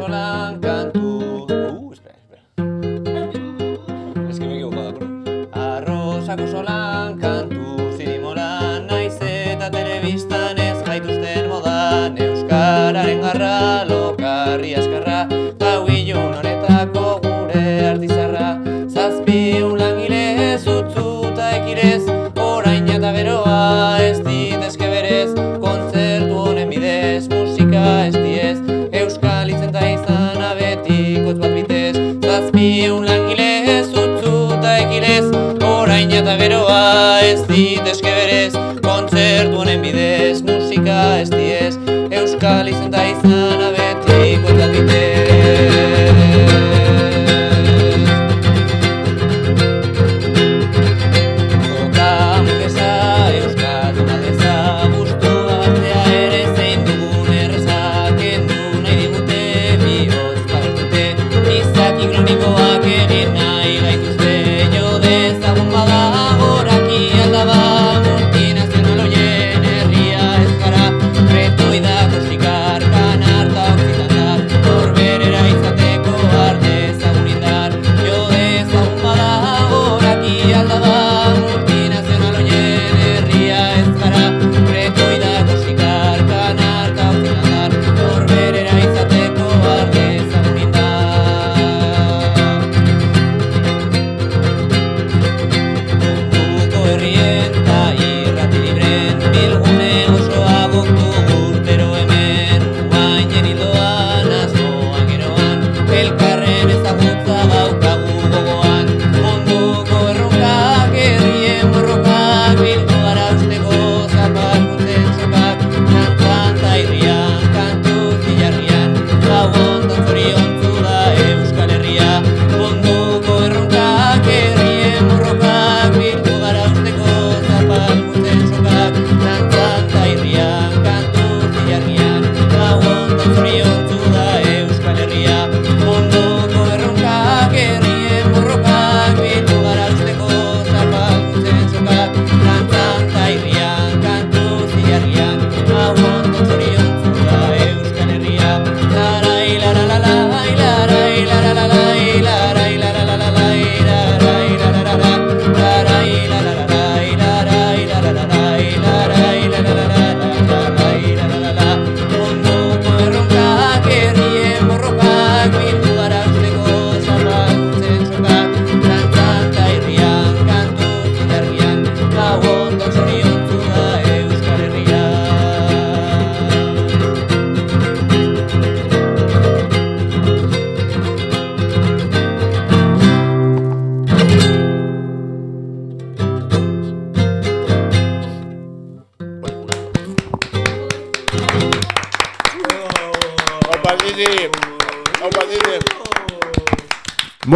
solan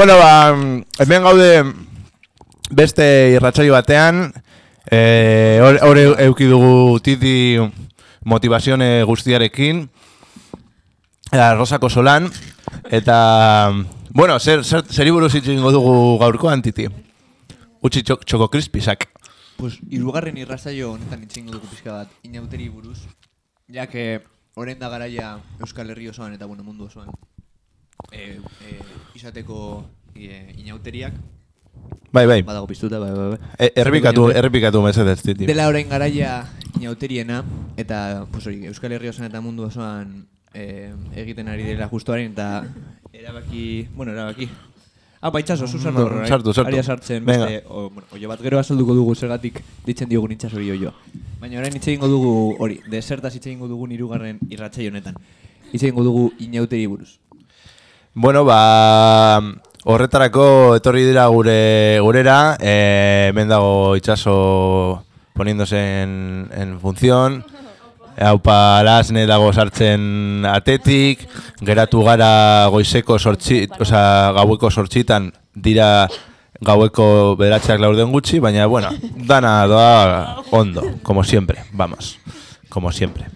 Bueno, ba, hemen gaude beste irratsaio batean, eh, hor euki dugu titi motivazione guztiarekin, eta Rosako solan, eta, bueno, buruz hitz egingo dugu gaurkoan, titi? Utsi txok, txoko krispisak. Pues, irugarren irrazaio honetan itxingo dugu pixka bat inauteri buruz. Ja que orain da garaia Euskal Herri osoan eta bueno, mundu osoan e, e, izateko e, inauteriak Bai, bai, badago piztuta, bai, bai, bai. e, errepikatu, errepikatu mesedez, titi. Dela orain garaia inauteriena eta pues hori, Euskal Herri osoan eta mundu osoan e, egiten ari dela justuaren eta erabaki, bueno, erabaki. Ah, baitzazo, zu sartu horra, Sartu, sartu. Aria sartzen, beste, o, bueno, oio bat gero azalduko dugu zergatik ditzen diogun itxasori oio. Baina orain hitz egingo dugu hori, desertaz hitz egingo dugun hirugarren irratsaio honetan. Hitz egingo dugu inauteri buruz. Bueno, ba, horretarako etorri dira gure gurera, eh, hemen dago itxaso poniéndose en, en función, haupa lasne dago sartzen atetik, geratu gara goizeko sortzi, oza, gaueko sortxitan dira gaueko bederatxeak laurden gutxi, baina, bueno, dana doa ondo, como siempre, vamos, como siempre.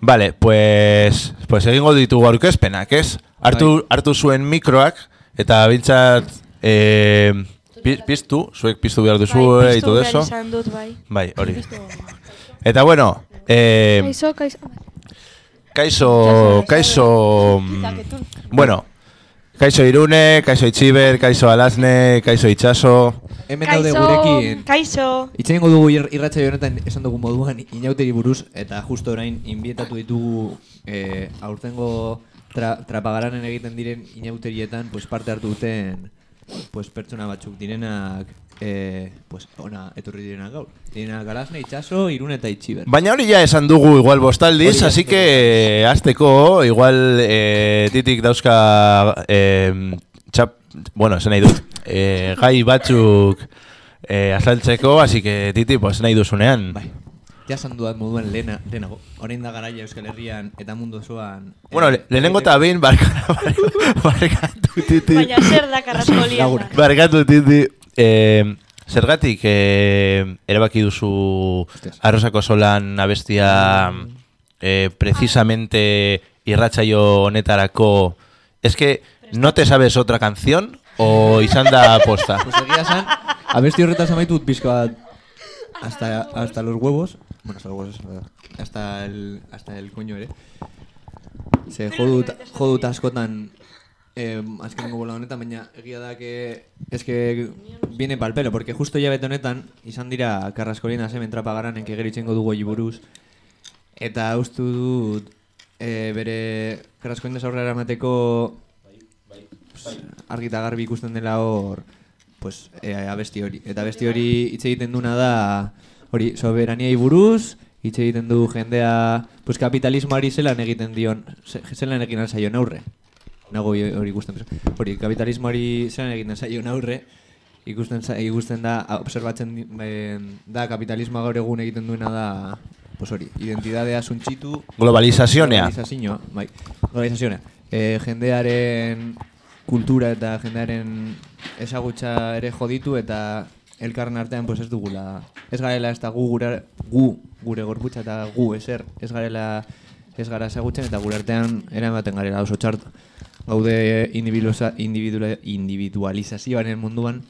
Vale, pues, pues egingo ditugu aurkezpenak, ez? Hartu, hartu zuen mikroak, eta bintzat eh, pi- piztu, zuek piztu behar duzu Bai, y todo piztu behar eso. izan dut, bai. Bai, hori. Eta bueno, eh, Kaixo, kaixo. Kaixo, kaixo... mm, Bueno, kaixo Irune, kaixo Itxiber, kaixo Alasne, kaixo Itxaso... Hemen daude gurekin. Kaixo. Itxain dugu ir, irratsaio honetan esan dugu moduan inauteri buruz eta justo orain inbietatu ditugu eh, aurtengo tra, trapagaranen egiten diren inauterietan pues, parte hartu duten pues, pertsona batzuk direnak eh, pues, ona etorri direnak gaur. Direnak Galasne, Itxaso, Irun eta Itxiber. Baina hori ja esan dugu igual bostaldiz, Hori así que azteko igual eh, titik dauzka eh, txap, bueno, esan nahi dut, eh, gai batzuk eh, azaltzeko, así que titi, pues nahi duzunean. Bai. Ja esan duat moduan lehena, lehenago. Orain da garaia Euskal Herrian eta mundu osoan. Bueno, le, lehenengo eta behin barka- barkatu titi. Baina zer da karraskolia. Barkatu titi. Eh, zergatik eh, erabaki duzu arrosako solan abestia eh, precisamente irratsaio honetarako es que no te sabes otra canción o izan da posta Pues egia esan, abesti horretaz amaitut pizka bat hasta, hasta los huevos. Bueno, hasta los huevos, es verdad. hasta el, hasta el coño ere. Ze jodut, jodut askotan eh, azkenengo bola honetan, baina egia da que es que viene pal pelo, porque justo ya bete honetan izan dira karraskolina hemen trapagaranen kegeritzengo dugu hori buruz. Eta ustu dut eh, bere karraskolina aurrera emateko pues, argi eta garbi ikusten dela hor pues, e, abesti hori. Eta abesti hori hitz egiten duna da hori soberaniai buruz, hitz egiten du jendea pues, kapitalismoari zelan egiten dion, ze- zelan egiten zaion aurre. Nago hori ikusten. Hori, kapitalismoari zelan egiten zaion aurre, ikusten, ikusten da, observatzen ben, da kapitalismoa gaur egun egiten duena da pues hori, identidadea suntxitu globalizazionea Globalizazioa, bai. Globalizazioa. E, jendearen kultura eta jendearen ezagutza ere joditu eta elkarren artean pues ez dugula. Ez garela ez da gu gure, gu gure gorputza eta gu eser. Ez garela ez gara ezagutzen eta gure artean eramaten garela oso txarto. Gaude individualizazioaren munduan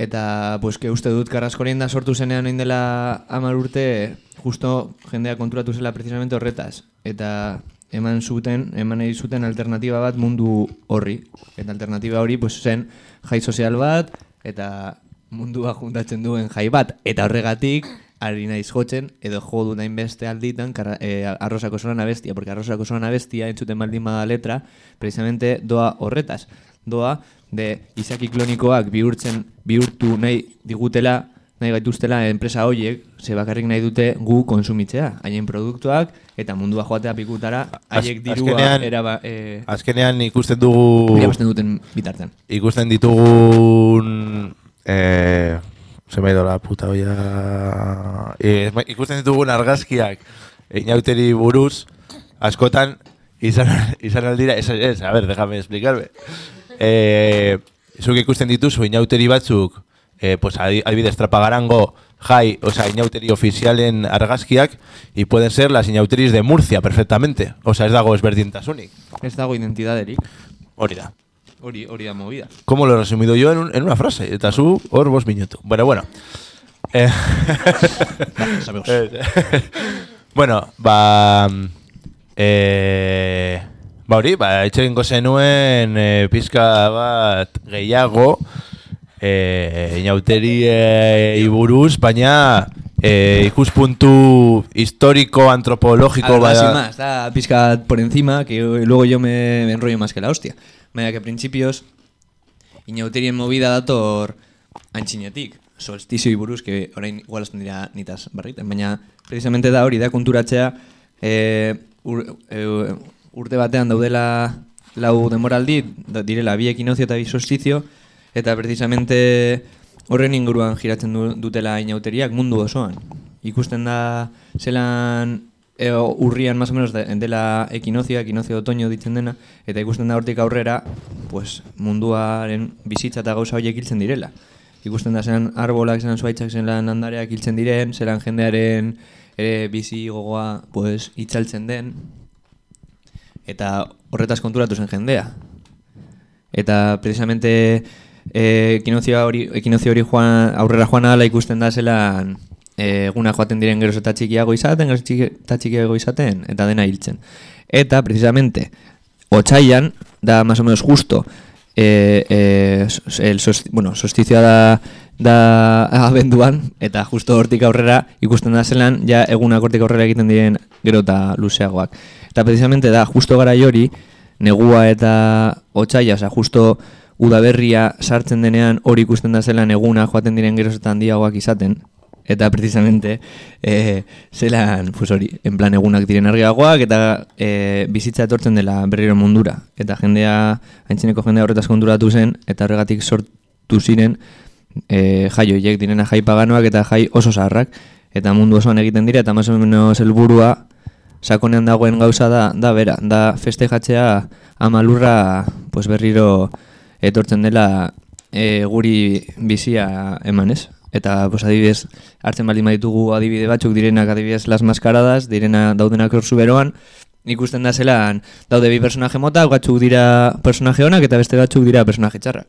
Eta, pues, que uste dut Carraskolien da sortu zenean oin dela amar urte, justo jendea konturatu zela precisamente horretaz. Eta eman zuten, eman zuten alternatiba bat mundu horri. Eta alternatiba hori, pues, zen jai sozial bat, eta mundua juntatzen duen jai bat. Eta horregatik, ari naiz jotzen, edo jo du nahin beste alditan, karra, eh, arrosako solan abestia, porque arrosako solan abestia, entzuten baldin bada letra, precisamente doa horretaz. Doa, de izaki klonikoak bihurtzen, bihurtu nahi digutela, nahi gaituztela enpresa horiek, ze bakarrik nahi dute gu konsumitzea, haien produktuak, eta mundua joatea pikutara, haiek dirua azkenean- eraba, eh, azkenean ikusten dugu irabazten duten bitartean. ikusten ditugun eh, se me puta olla eh, ikusten ditugun argazkiak inauteri buruz askotan izan, izan aldira ez, ez, a ver, déjame explicarme. Eh, zuk ikusten dituzu inauteri batzuk eh, pues adi- adibidez trapagarango jai, o sea, inauteri ofizialen argazkiak y pueden ser las inauteris de Murcia perfectamente, o sea, ez dago ezberdintasunik Ez dago identidaderik, hori da hori hori da movida. ¿Cómo lo he resumido yo en, un- en una frase? Eta zu, hor bost minutu. Bueno, bueno. Eh, amigos. eh, bueno, ba... Eh, ba hori, ba, itxegingo zenuen eh, pizka bat gehiago eh, inauteriei buruz, baina eh, ikuspuntu historiko, antropologiko Algo así más, está pizca por encima, que luego yo me, me enrollo más que la hostia. Baina que principios, inauterien movida dator antxinetik, solstizio buruz, que orain igual azten dira nitaz barriten, baina precisamente da hori da konturatzea e, ur, e, urte batean daudela lau demoraldi, direla bi ekinozio eta bi solstizio, eta precisamente horren inguruan giratzen du, dutela inauteriak mundu osoan. Ikusten da zelan e, urrian más o menos de- dela ekinozio de otoño ditzen dena, eta ikusten da hortik aurrera, pues, munduaren bizitza eta gauza horiek hiltzen direla. Ikusten da zelan arbolak, zelan zuaitzak, zelan landareak hiltzen diren, zelan jendearen ere bizi gogoa pues, itzaltzen den, eta horretaz konturatu zen jendea. Eta precisamente eh, ekinozio hori, ekinozio hori joan, aurrera joan ala ikusten da zelan e, eguna joaten diren geroz eta txikiago izaten, geroz eta txikiago izaten, eta dena hiltzen. Eta, precisamente, otxailan, da más o menos justo, e, e, el sos, bueno, solstizioa da, da abenduan, eta justo hortik aurrera ikusten da zelan, ja egunak hortik aurrera egiten diren gero eta luzeagoak. Eta precisamente da, justo gara hori, negua eta otxaila, osea, justo udaberria sartzen denean hori ikusten da zelan eguna joaten diren geroz eta handiagoak izaten, eta precisamente e, zelan, pues hori, en plan egunak diren argiagoak eta e, bizitza etortzen dela berriro mundura. Eta jendea, haintzineko jendea horretaz konturatu zen, eta horregatik sortu ziren e, jai horiek direna jai paganoak eta jai oso zaharrak. Eta mundu osoan egiten dira, eta más o menos helburua sakonean dagoen gauza da, da bera, da festejatzea ama lurra pues berriro etortzen dela e, guri bizia emanez. Eta, pues, adibidez, hartzen baldin baditugu adibide batzuk direnak adibidez las maskaradas, direna daudenak hor beroan, ikusten da zelan daude bi personaje mota, batzuk dira personaje onak eta beste batzuk dira personaje txarrak.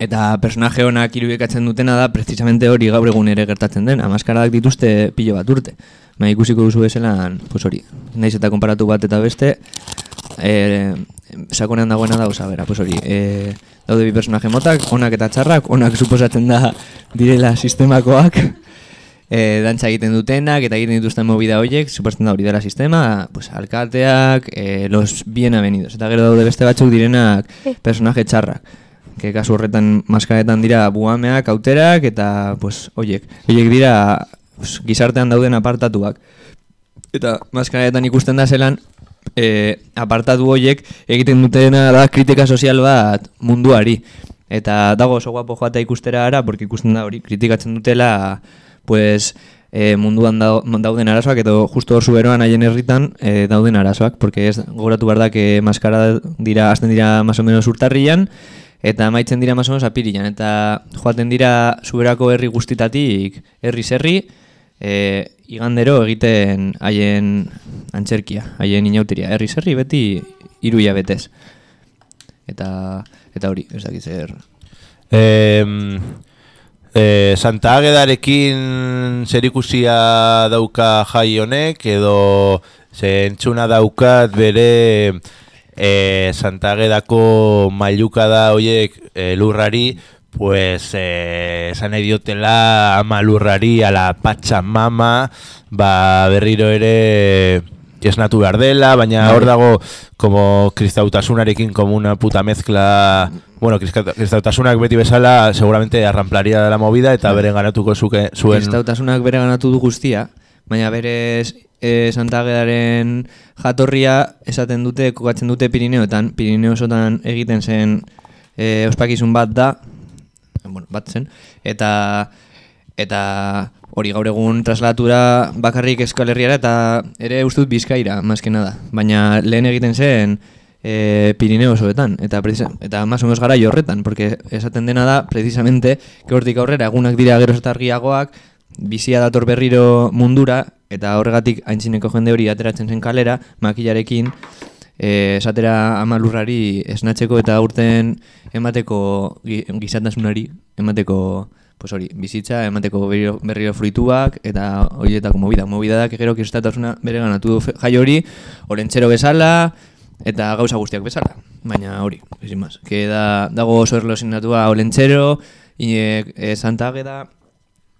Eta personaje honak irudikatzen dutena da precisamente hori gaur egun ere gertatzen den. Amaskaradak dituzte pilo bat urte. Ba, ikusiko duzu bezelan, pues hori, naiz eta konparatu bat eta beste, e, sakonean dagoena da, oza, bera, pues hori, e, daude bi personaje motak, onak eta txarrak, onak suposatzen da direla sistemakoak, e, dantza egiten dutenak eta egiten dituzten movida horiek, suposatzen da hori dela sistema, pues alkateak, e, los bien avenidos, eta gero daude beste batzuk direnak personaje txarrak que kasu horretan maskaretan dira buameak, auterak eta pues hoiek. Hoiek dira pues, gizartean dauden apartatuak. Eta maskaretan ikusten da zelan e, apartatu hoiek egiten dutena da kritika sozial bat munduari. Eta dago oso guapo joatea ikustera ara, porque ikusten da hori kritikatzen dutela pues, e, munduan dau- dauden arazoak, edo justo hor zuberoan haien herritan e, dauden arazoak, porque ez gogoratu behar da que maskara dira, hasten dira más o menos urtarrian, eta amaitzen dira más o menos apirilan, eta joaten dira zuberako herri guztitatik herri herri, e, igandero egiten haien antzerkia, haien inauteria, herri herri beti iruia betez. Eta, eta hori, ez dakit zer. Eh, eh, Santa Agedarekin zerikusia dauka jai honek edo zentzuna daukat bere eh, Santa Agedako mailuka da hoiek eh, lurrari pues eh, esan nahi diotela ama lurrari ala Pachamama ba berriro ere esnatu behar dela, baina hor dago como kristautasunarekin como una puta mezcla bueno, krista- kristautasunak beti bezala seguramente arramplaria de la movida eta beren ganatuko zuke, zuen Kristautasunak bere ganatu du guztia, baina berez e, Santagedaren jatorria esaten dute, kokatzen dute Pirineoetan, Pirineosotan egiten zen e, ospakizun bat da, bueno, bat zen, eta eta hori gaur egun traslatura bakarrik Euskal Herriara eta ere uste dut Bizkaira, maskena da. Baina lehen egiten zen e, Pirineosoetan, eta, precisa- eta más o menos gara horretan, porque esaten dena da, precisamente, hortik aurrera, egunak dira geroz eta argiagoak, bizia dator berriro mundura, eta horregatik aintzineko jende hori ateratzen zen kalera, makilarekin, esatera ama lurrari esnatzeko eta aurten emateko gi- gizatasunari, emateko pues hori, bizitza, emateko berriro, berriro fruituak, eta horietako movida. Movida da, que gero kristatasuna bere ganatu jai hori, olentzero bezala, eta gauza guztiak bezala. Baina hori, ezin mas. Que da, dago oso erlosinatua olentzero, e, e, Santa Ageda,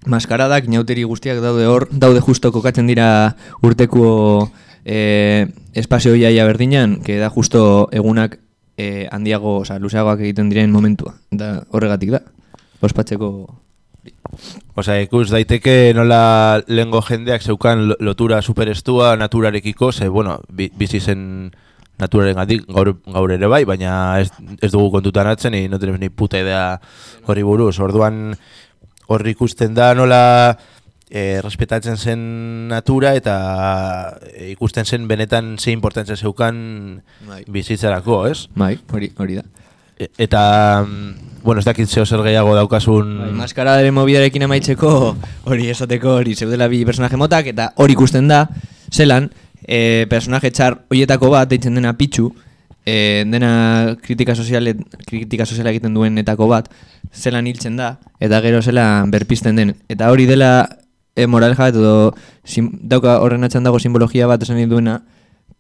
maskaradak, inauteri guztiak daude hor, daude justo kokatzen dira urteko e, espazio iaia berdinan, que da justo egunak e, handiago, oza, luzeagoak egiten diren momentua. Da, horregatik da, ospatzeko... Osea, ikus daiteke nola lengo jendeak zeukan lo- lotura superestua naturarekiko, ze, bueno, bi, bizi zen naturaren gaur, gaur ere bai, baina ez, ez dugu kontutan atzen, ni no tenemos ni puta idea horri buruz. Orduan, horri ikusten da nola eh, respetatzen zen natura eta eh, ikusten zen benetan ze importantzia zeukan Bai. bizitzarako, ez? Bai, hori, hori da. E- Eta, mm, bueno, ez dakit zeo zer gehiago daukasun... Bai, maskaradaren mobidarekin amaitzeko hori esateko hori zeudela bi personaje motak eta hori ikusten da zelan e, personaje txar hoietako bat deitzen dena pitxu e, dena kritika soziale, kritika soziala egiten duenetako bat, zelan hiltzen da, eta gero zelan berpisten den. Eta hori dela e, moral jat, edo sim, dauka horren atxan dago simbologia bat esan duena,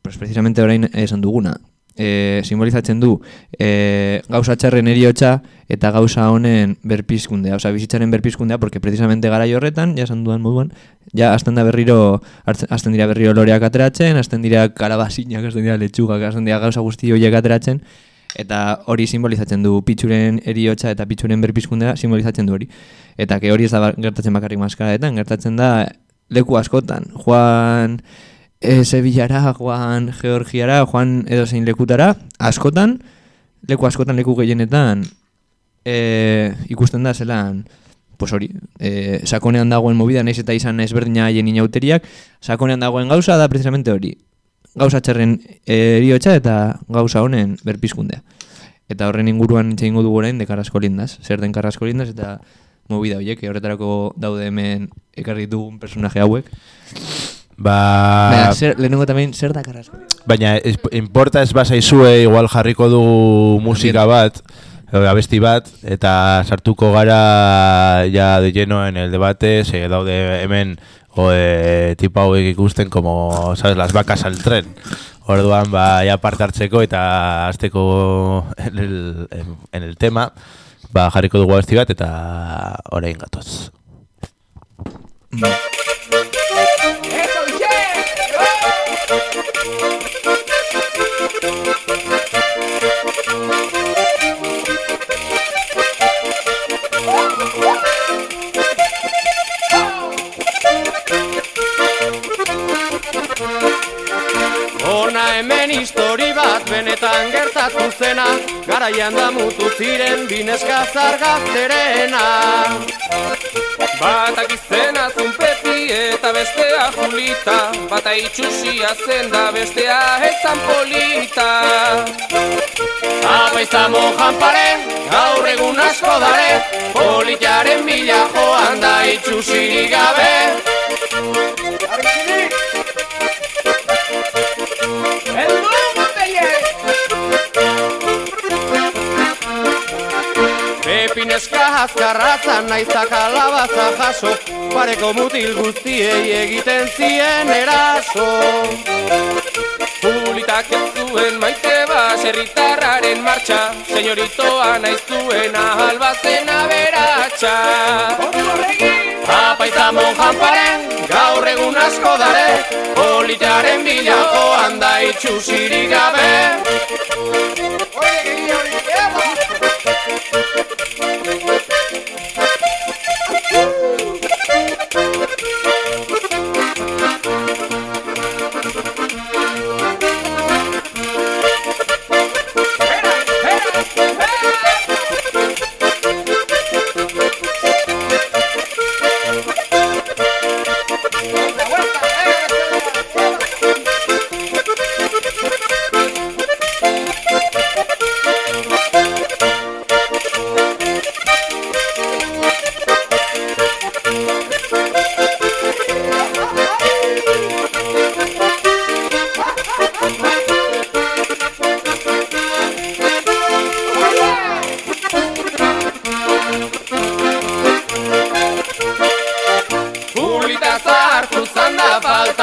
pues precisamente orain esan duguna. E, simbolizatzen du e, gauza txarren eriotxa eta gauza honen berpizkundea, osea bizitzaren berpizkundea, porque precisamente gara horretan, ja esan duan moduan, ja hasten da berriro, hasten dira berriro loreak ateratzen, hasten dira karabazinak, hasten dira letxugak, hasten dira gauza guzti horiek ateratzen, eta hori simbolizatzen du pitzuren eriotxa eta pitzuren berpizkundea simbolizatzen du hori. Eta ke hori ez da ba- gertatzen bakarrik maskaraetan, gertatzen da leku askotan. Joan e, Sevillara, joan Georgiara, joan edozein lekutara, askotan, leku askotan, leku gehienetan, e, ikusten da zelan, pues hori, e, sakonean dagoen movida, naiz eta izan ezberdina haien inauteriak, sakonean dagoen gauza da precisamente hori. Gauza txerren eriotxa eta gauza honen berpizkundea. Eta horren inguruan hitz egingo dugu orain de Carrasco Lindas, zer den Carrasco Lindas eta movida horiek, horretarako daude hemen ekarri dugun personaje hauek. Ba, Baina, zer, lehenengo tamén, zer da Carrasco baina ez, importa ez bazaizue igual jarriko dugu musika bat, abesti bat, eta sartuko gara ja de lleno en el debate, se daude hemen o, e, tipo hauek ikusten como, sabes, las vacas al tren. Orduan, ba, ja parte hartzeko eta azteko en el, en, en el tema, ba, jarriko dugu abesti bat eta orain gatoz. Ona hemen histori bat benetan gertatu zena. Garaian da mutu ziren bineska zargazterena Batak izena zunpeti eta bestea julita. Bata itxusia zen da bestea ezan polita. Apa izamo janpare, gaur egun asko dare. Politaren bila joan da itxusirik gabe Pepineska azkarraza naizak alabaza jaso. Pareko mutil guztiei egiten zien eraso. Pulitak ez zuen maite baserritarraren martxa. Senyoritoa naiz zuen ahalbazen aberatxa Apa izamon janparen, gaur egun asko dare Politaren bila joan da itxusirik gabe. Pulita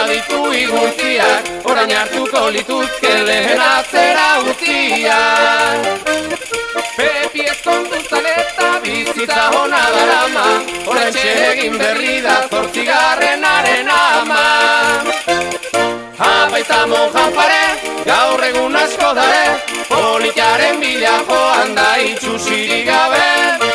zanda falta ditu igurtziak Orain hartuko lituzke lehen atzera utziak Pepi ezkondu zan eta bizitza hona darama Orain egin berri da zortzigarrenaren ama. Apa izamon janpare, gaur egun asko dare Politaren bila joan da itxusirik gabe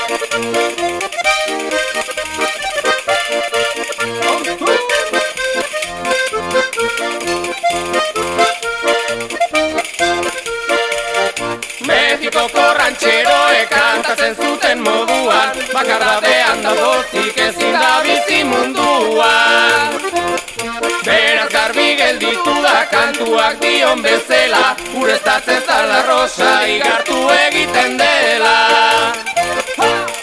Mexikoko rantxeroek kantatzen zuten moduan. Bakardadean da bozik ezin da bizi munduan. Beraz garbi gelditu da kantuak dion bezela Ureztatzen zala rosa igartu egiten dela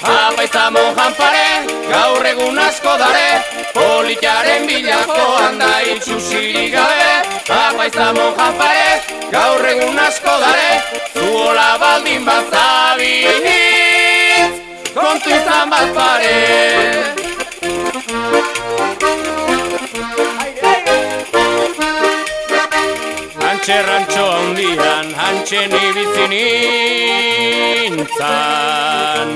Abaiza monjanpare, gaur egun asko dare Politaren bilakoan da itxusirik gabe. Abaiza monjanpare, gaur egun asko dare Zuola baldin bazabinitz, kontu izan bat pare. Hantxe rantxo handian, hantxe nibizi nintzan.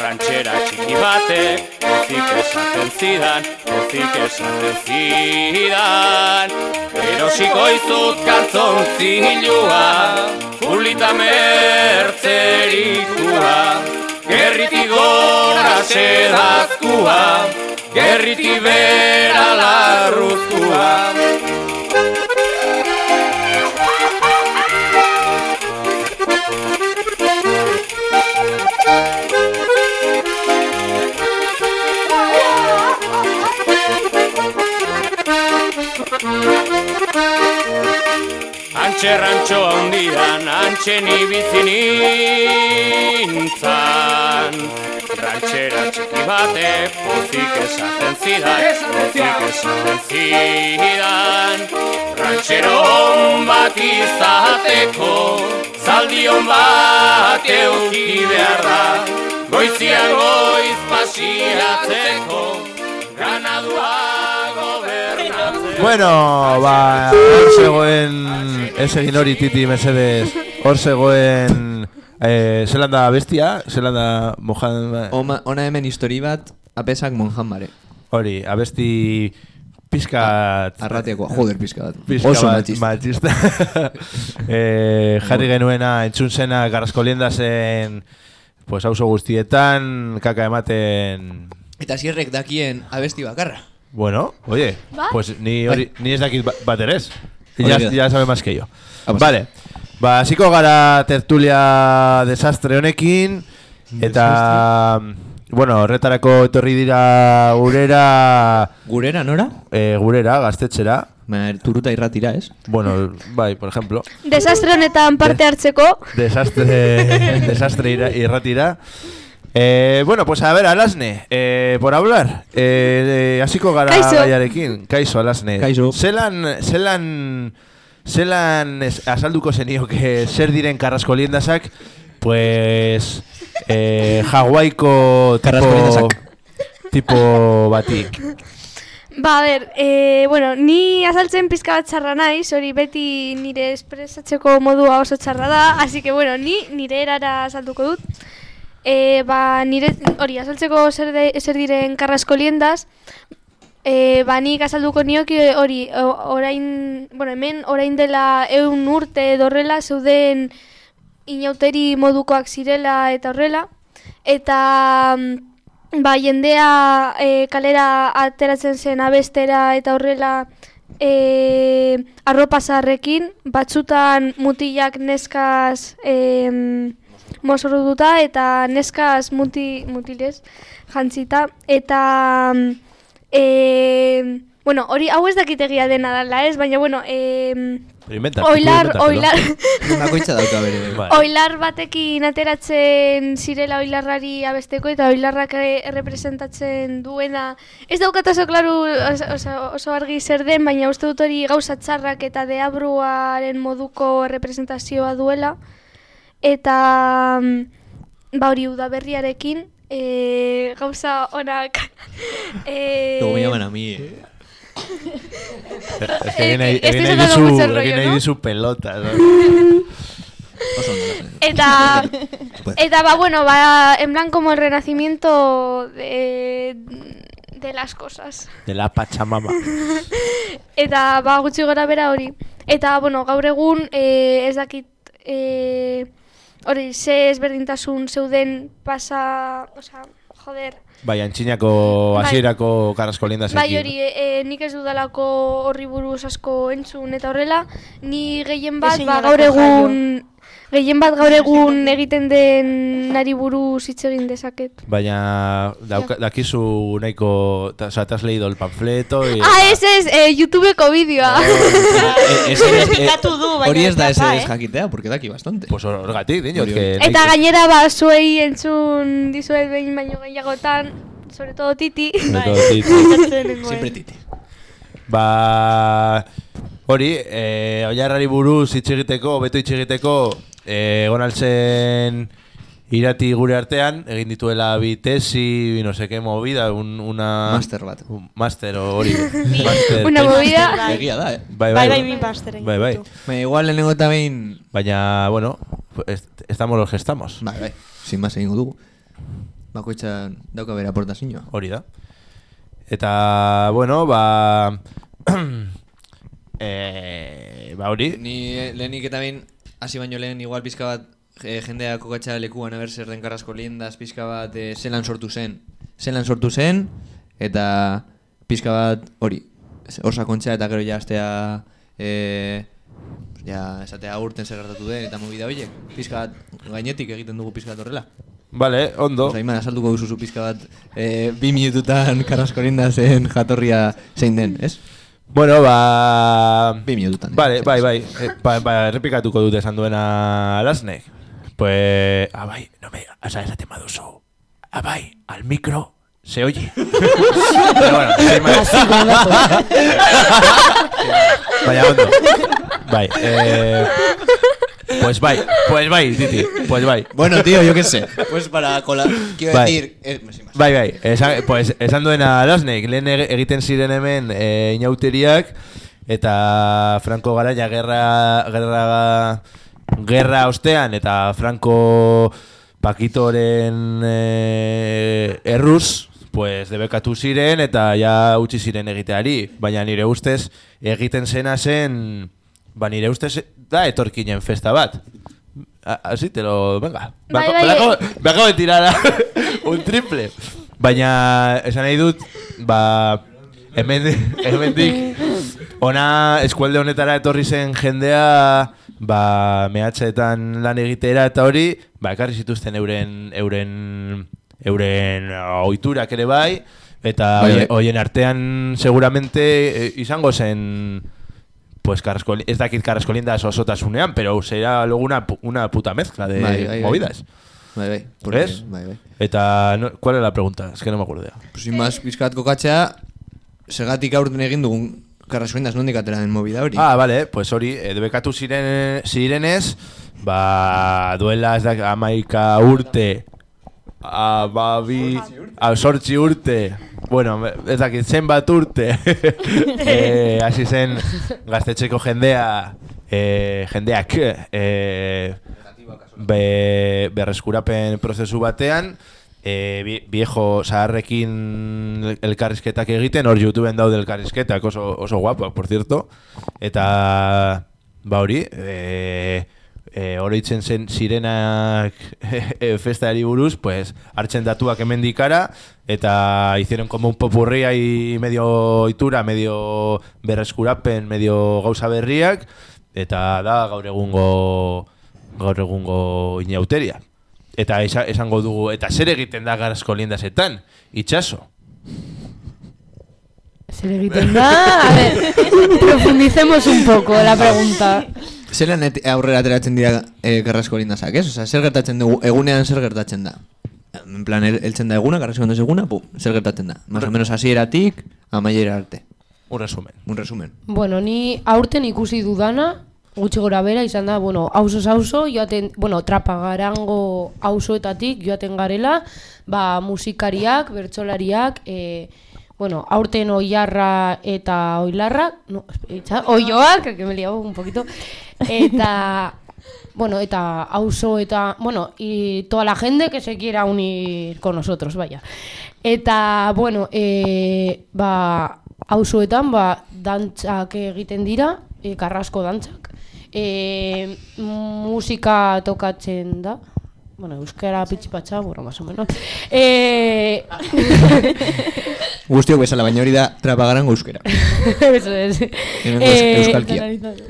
Rantxera txiki batek, ezik esaten zidan, ezik esaten zidan. Erosiko izut kantzon zilua, pulita mertzerikua Gerriti gora sedazkua, gerriti bera larruzkua Antxe rantxo handian, antxe nibizi nintzan. Rantxera txiki bate, pozik esaten zidan, pozik esaten zidan. Rantxero hon bat izateko, zaldion bat euki behar da Goizian goiz pasiatzeko, ganadua Bueno, ba, hor zegoen, ez egin hori titi mesedez, hor zegoen, eh, zelan da bestia, zelan da mojan, Oma, ona hemen histori bat, apesak monjanbare. hori, abesti pizkat... Arrateakoa, joder, pizka bat. Pizka Oso bat, machista. machista. eh, jarri genuena entzun zena Garraskolienda zen pues auzo guztietan kaka ematen Eta zierrek dakien abesti bakarra. Bueno, oye, Ba? pues ni hori ni ez dakit ba- bat ere ez. Hori Ya, ya sabe más que yo. Vamos. Vale. Ba, hasiko gara tertulia desastre honekin eta bueno, horretarako etorri dira gurera Gurera, nora? eh, gurera gaztetxera. Turuta irratira, ez? Bueno, bai, por ejemplo, Desastre honetan parte hartzeko, desastre desastre ira- irratira. Eh, bueno, pues a ver, Alasne, eh, por hablar, eh, eh, hasiko gara Kaixo. gaiarekin, kaixo Alasne. Kaixo. Zelan, zelan, zelan es, azalduko zenioke zer diren karraskoliendasak, pues, eh, Hawaiiko tipo, Karraskoliendasak. tipo batik. Ba, a ber, e, bueno, ni azaltzen pizka bat txarra naiz, hori beti nire espresatzeko modua oso txarra da, así que, bueno, ni nire erara azalduko dut. E, ba, nire, hori, azaltzeko zer, de, zer diren karraskoliendaz, e, ba, nik azalduko nioki hori, orain, bueno, hemen orain dela eun urte dorrela, zeuden inauteri modukoak zirela eta horrela, eta... mm, Ba, jendea e, kalera ateratzen zen abestera eta horrela e, arropa zaharrekin, batzutan mutilak neskaz e, mozorduta eta neskaz muti, mutilez jantzita. Eta, e, bueno, hori hau ez dakitegia dena dela ez, baina, bueno, e, Pero inventa, oilar, oilar, bere. Bai. Oilar batekin ateratzen zirela oilarrari abesteko eta oilarrak errepresentatzen duena. Ez daukat oso klaru oso, oso, oso argi zer den, baina uste dut hori gauza txarrak eta deabruaren moduko representazioa duela. Eta mm, ba hori udaberriarekin e, gauza onak. e, Luego me llaman a mí, eh. Es que nahi da dizu, mucho rollo, ¿no? dizu pelota. ¿no? Oso ondo da. Eta, Bueno. eta ba, bueno, ba, en plan como el renacimiento de, de las cosas. De la Pachamama. Eta ba, gutxi gora bera hori. Eta, bueno, gaur egun e, ez dakit e, hori ze ezberdintasun zeuden pasa, osea, joder, Bai, antxinako Bai. hasierako karraskoliendasekin. Bai hori, e, e, nik ez dudalako horri buruz asko entzun eta horrela, ni gehien bat, ba, gaur jaio. egun, gehien bat gaur egun egiten den nari buruz hitz egin dezaket. Baina dauka, dakizu nahiko, o sea, te has leído el panfleto y... Ah, ese es eh, YouTubeko bideoa. Eh, Esplikatu du, baina Hori ez da ez ese eh? jakitea, porque daki bastante. Pues horregatik, dinot, Hori, que... Eta gainera ba, zuei entzun dizuet behin baino gehiagotan, sobre todo Titi. Sobre todo Bai. Titi. Siempre titi. Ba, hori, eh, oiarrari buruz hitz egiteko, beto hitz egiteko, eh, egon altzen irati gure artean, egin dituela bi tesi, no sé qué movida, un, una... Master bat. Un master hori. master, Una movida... Egia da, eh? Bai, Bai, bai, bai, bi master egin Bai, bai. Baina igual lehenengo eta behin... Baina, bueno, est estamos los que estamos. Bai, bai, sin más egingo dugu. Bakoitza dauka bere aportazioa. Hori da. Eta, bueno, ba... eh, ba hori, Ni eh, lehenik eta behin hasi baino lehen igual pizka bat eh, jendea kokatxa lekuan aber zer den karrasko liendaz pizka bat eh, zelan sortu zen. Zelan sortu zen eta pizka bat hori. Hor sakontzea eta gero ja astea eh, ja esatea urten zer gertatu den eta movida horiek. Pizka bat gainetik egiten dugu pizka bat horrela. vale, ondo. Osa, iman, asalduko duzu pizka bat eh, bi minututan karrasko liendazen jatorria zein den, ez? Bueno, ba... Bi minututan. eh. Vale, bai, bai. Eh, ba, ba, errepikatuko dut esan duena lasnek. Pues... Ah, bai, no me... Asa, esaten baduzu. Ah, bai, al micro se oye. Pero bueno. Vaya ondo. Bai, eh... Pues bai, pues bai, Titi, pues bai. Bueno, tío, yo qué sé. Pues para colar, quiero Bai. decir... eh. Bai, bai, esan, pues, esan duena Lasnek, lehen egiten ziren hemen e, inauteriak, eta Franco Garaia gerra, gerra, gerra ostean, eta Franco Pakitoren e, erruz, pues debekatu ziren, eta ja utzi ziren egiteari, baina nire ustez egiten zena zen, ba nire ustez da etorkinen festa bat. Así te lo... Venga. Me Bai, bai, acabo, eh. de tirar un triple. Baina esan nahi dut, ba, hemen, hemendik ona eskualde honetara etorri zen jendea, ba, mehatxeetan lan egitera eta hori, ba, ekarri zituzten euren, euren, euren ohiturak ere bai, eta Bai, hoien- bai. hoien artean seguramente eh, izango zen pues Carrasco, ez dakit Carrascolindas osotasunean, pero será luego una, una puta mezcla de Bai, bai, movidas. Bai, bai. ¿Ves? Bai, bai. Eta, no, ¿cuál es la pregunta? Es que no me acuerdo ya. Pues sin más, pizkat kokatzea, zergatik aurten egin dugun karrasoindaz nondik atera den movida hori. Ah, vale, pues hori, eh, debekatu ziren, zirenez, ba, duela ez da amaika urte, a, ba, bi, a, sortzi urte, bueno, ez dakit zenbat urte, eh, hasi zen gaztetxeko jendea, eh, jendeak, eh, be, berreskurapen prozesu batean, e, vie- viejo zaharrekin elkarrizketak egiten, hor YouTubeen daude elkarrizketak oso, oso guapak, por cierto. Eta, ba hori, e, e, oroitzen zen zirenak e, festari buruz, pues, hartzen datuak hemendikara, eta hicieron como un popurrí ahí medio itura, medio berreskurapen, medio gauza berriak, eta da gaur egungo gaur egungo inauteria. Eta esa, esango dugu, eta zer egiten da garazko lindasetan? Itxaso. Zer egiten da? A ver, profundicemos un poco la pregunta. Zelan aurrera ateratzen dira eh, karrasko lindazak, ez? Osa, zer gertatzen dugu, egunean zer gertatzen da? En plan, el- heltzen da eguna, karrasko lindaz eguna, pum, zer gertatzen da? Más o menos hasieratik, amaiera arte. Un resumen. Un resumen. Bueno, ni aurten ikusi dudana, gutxi gora bera, izan da, bueno, auzoz auzo, joaten, bueno, trapagarango auzoetatik joaten garela, ba, musikariak, bertsolariak, e, bueno, aurten oiarra eta oilarra, no, oioak, que me he liado un poquito, eta, bueno, eta auzo eta, bueno, y toda la gente que se quiera unir con nosotros, vaya. Eta, bueno, e, ba, auzoetan, ba, dantzak egiten dira, e, karrasko dantzak. E, musika tokatzen da, bueno, euskara pitxipatxa, bueno, más o menos. E, Guztiok bezala, baina hori da trapagarango euskera. Eso es. Eh, euskalkia.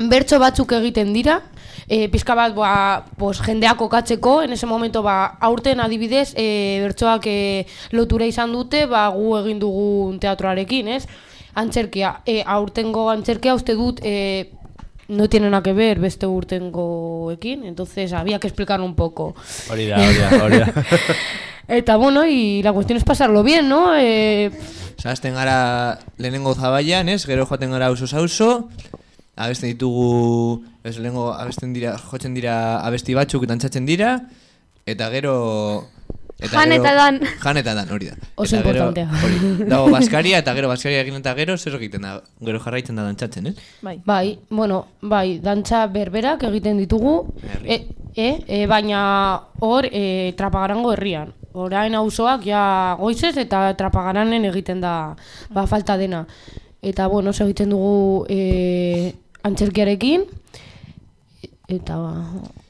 Bertso batzuk egiten dira, e, pizka bat ba, pues, jendeak kokatzeko, en ese momento ba, aurten adibidez, e, bertsoak e, lotura izan dute, ba, gu egin dugun teatroarekin, ez? Antzerkia, e, aurtengo antzerkia uste dut, e, no tiene nada que ver beste urtengoekin, entonces había que explicar un poco. Hori da, hori da, hori da. Eta bueno, y la cuestión es pasarlo bien, ¿no? Eh, Zahazten gara lehenengo zabaian, ez? Gero joaten gara auzo abesten ditugu, ez lehenengo abesten dira, jotzen dira abesti batzuk dantzatzen dira, Eta gero... Jan eta dan. Jan eta dan, hori da. Oso Eta gero- importantea. Hori, dago Baskaria eta gero Baskaria egin eta gero zer egiten da? Gero jarraitzen da dantzatzen, eh? Bai. Bai, bueno, bai, dantza berberak egiten ditugu, Herri. e, e, e, baina hor e, trapagarango herrian. Orain auzoak ja goizez eta trapagaranen egiten da ba, falta dena. Eta bueno, egiten dugu e, antzerkiarekin, eta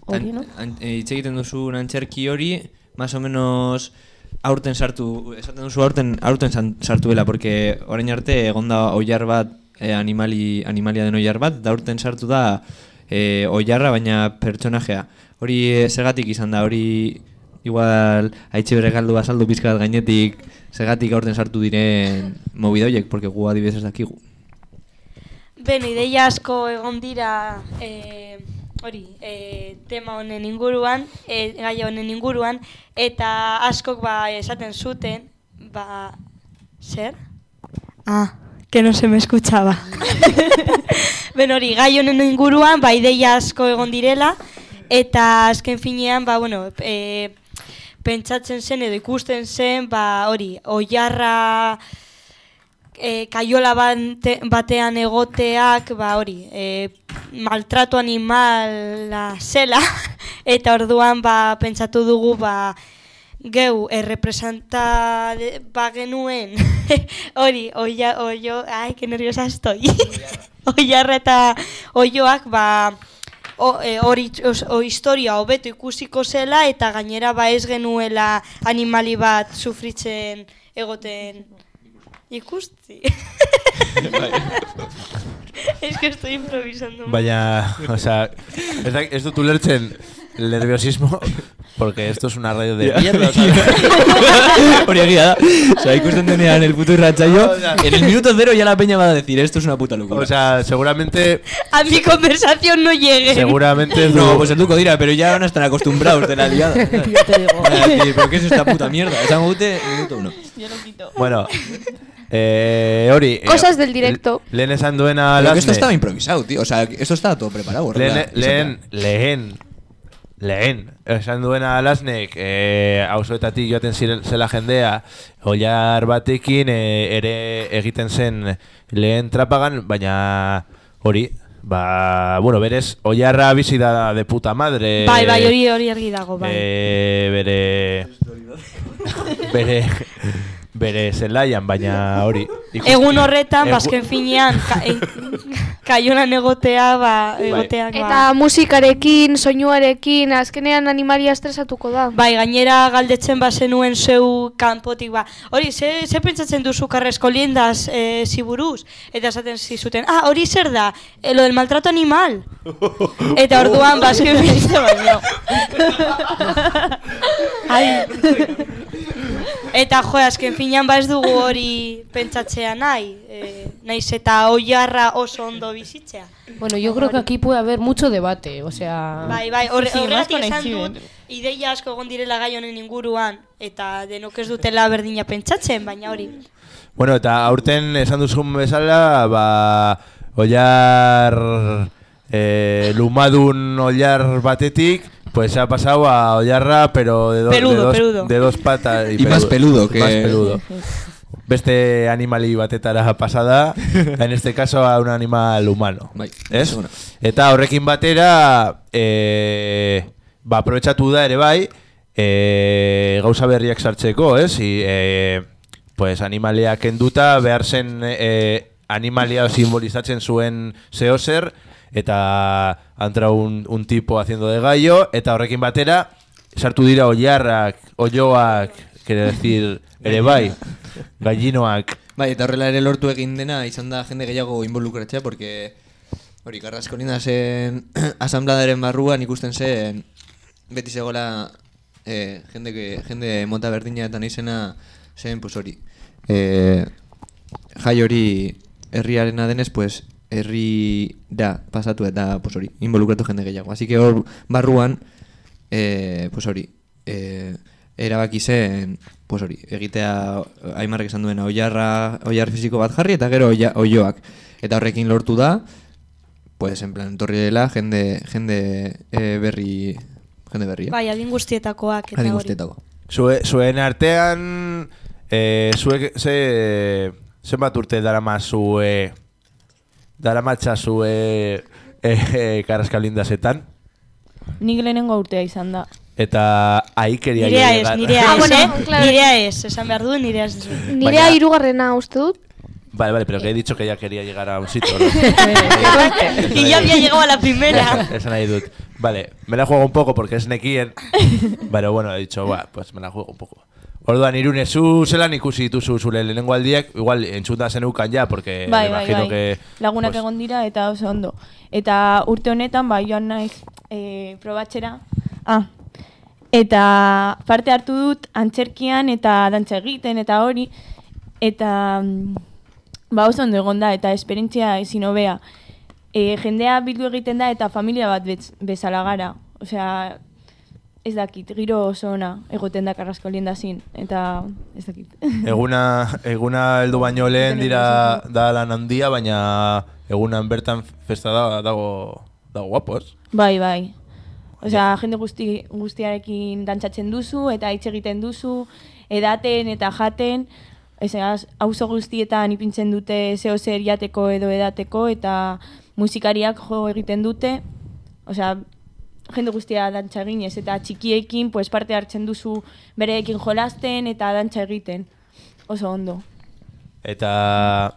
hori, no? An- e, hitz egiten duzu antzerki hori, más o menos aurten sartu, esaten duzu aurten, aurten sartu dela, porque orain arte egonda oiar bat, e, animali, animalia den oiar bat, da aurten sartu da e, oiarra, baina pertsonajea. Hori e, zergatik izan da, hori igual haitxe bere galdu azaldu pizkat gainetik, zergatik aurten sartu diren movida horiek, porque gu adibidez ez dakigu. Beno, ideia asko egon dira e, hori, e, tema honen inguruan, e, gai honen inguruan, eta askok ba esaten zuten, ba, zer? Ah, que no se me escuchaba. Beno, hori, gai honen inguruan, ba, ideia asko egon direla, eta azken finean, ba, bueno, e, pentsatzen zen edo ikusten zen, ba, hori, oiarra e, kaiola bante, batean egoteak, ba hori, e, maltrato animala zela, eta orduan ba, pentsatu dugu ba, geu errepresenta ba hori, oia, oio, ai, que nerviosa estoy, oiarra eta oioak, ba, o, e, hori o, historia hobeto ikusiko zela eta gainera ba ez genuela animali bat sufritzen egoten ikusti. es que estoy improvisando. Baina, o sea, ez, da, ez dut ulertzen nerviosismo, porque esto es una radio de mierda, o sea, Hori egia da. O sea, ikusten denean el puto irratsaio, en el minuto cero ya la peña va a decir, esto es una puta locura. o sea, seguramente, A mi conversación no llegue. seguramente no, pues el duco dirá, pero ya no están acostumbrados de la liada. Ya te digo. Van a decir, pero ¿qué es esta puta mierda? Esa mute, minuto uno. Yo lo quito. Bueno, eh, hori... eh, Cosas del directo. Lehen esan duena Pero que esto Lasne. estaba improvisado, tío. O sea, esto estaba todo preparado. Lehen, lehen, lehen, lehen, esan duena Lasnek, eh, auzoetatik joaten zela jendea, oiar batekin eh, ere egiten zen lehen trapagan, baina hori, ba, bueno, berez, oiarra bizi da de puta madre. Bai, bai, hori hori argi dago, bai. Eh, bere... bere... Bere zelaian, baina hori. ikusten- Egun horretan, Egu- bazken finean, ka, en, kaiolan egotea, ba, egoteak, Eta ba. musikarekin, soinuarekin, azkenean animalia estresatuko da. Bai, gainera galdetzen bazenuen zeu kanpotik, ba. Hori, ze, ze pentsatzen duzu karresko liendaz e, ziburuz? Eta esaten zizuten, ah, hori zer da? E, lo del maltrato animal. Eta orduan, bazken finean, Ai. Eta jo, azken finean ba ez dugu hori pentsatzea nahi. E, naiz eta oiarra oso ondo bizitzea. Bueno, yo creo que aquí puede haber mucho debate, o sea... Bai, bai, horre, Sí, horregatik más con esan dut, ideia asko egon direla gai honen inguruan, eta denok ez dutela berdina pentsatzen, baina hori. Bueno, eta aurten esan duzun bezala, ba, ollar eh, lumadun ollar batetik, pues ha pasado a ollarra, pero de, do- Peludo, de, dos, peludo. de dos patas. Y más peludo que- Más peludo. Beste animali batetara pasada, en este caso a un animal humano. Bai, Ez? seguro. Eta horrekin batera, eh, ba, aprobetsatu da ere bai, eh, gauza berriak sartzeko, ez? I, eh, pues animalia kenduta, behar zen eh, animalia simbolizatzen zuen zehozer, eta antra un, un tipo haciendo de gallo, eta horrekin batera, sartu dira oiarrak, oioak, quiere decir, ere bai, gallinoak, Bai, eta horrela ere lortu egin dena izan da jende gehiago involukratzea, porque hori, Carrasco zen asambladaren barruan ikusten zen beti zegoela eh, jende, que, jende mota berdina eta izena zen, pues hori. Eh, jai hori herriarena denez, pues herri da pasatu eta pues hori, involukratu jende gehiago. Así que hor barruan, eh, pues hori, eh, erabaki zen, pues hori, egitea Aimarrek esan duena oiarra, oiar fisiko bat jarri eta gero oia, oioak. Eta horrekin lortu da, pues en plan, torri dela, jende, jende eh, berri, jende berria. Bai, adin guztietakoak eta Adin hori. guztietako. Zue, zuen artean, e, zuek, ze, zenbat urte darama zue, daramatza zue e, e, karraskalindazetan, Nik lehenengo urtea izan da. eta aikeria Nirea ez, nirea Ah, ez, bueno, eh? claro. Nirea ez, esan behar du, nirea ez. Nirea Baina- hirugarrena uste dut. Vale, vale, pero que he dicho que ella quería llegar a un sitio. ¿no? y yo había llegado a la primera. Esa nahi dut. Vale, me la juego un poco porque es nekien. Pero bueno, he dicho, va, pues me la juego un poco. Orduan, irune, zu zelan ikusi dituzu zure lehenengo aldiak, igual entzunda zeneukan ja, porque bai, me bai, imagino bai. que... Lagunak pues, egon dira eta oso ondo. Eta urte honetan, bai, joan naiz e, probatxera. Ah, eta parte hartu dut antzerkian eta dantza egiten eta hori. Eta mm, ba oso ondo egon da eta esperientzia ezin hobea. E, jendea bildu egiten da eta familia bat bez, bezala gara. Osea, ez dakit, giro oso ona egoten da karrasko zin, eta ez dakit. Eguna, eguna heldu baino lehen dira da lan handia, baina egunan bertan festa da, dago, dago guapos. Bai, bai. Osea, jende guzti, guztiarekin dantzatzen duzu eta hitz egiten duzu, edaten eta jaten, Osea, auzo guztietan ipintzen dute zeo zer jateko edo edateko eta musikariak jo egiten dute. Osea, jende guztia dantza eginez eta txikiekin pues, parte hartzen duzu bereekin jolasten eta dantza egiten. Oso ondo. Eta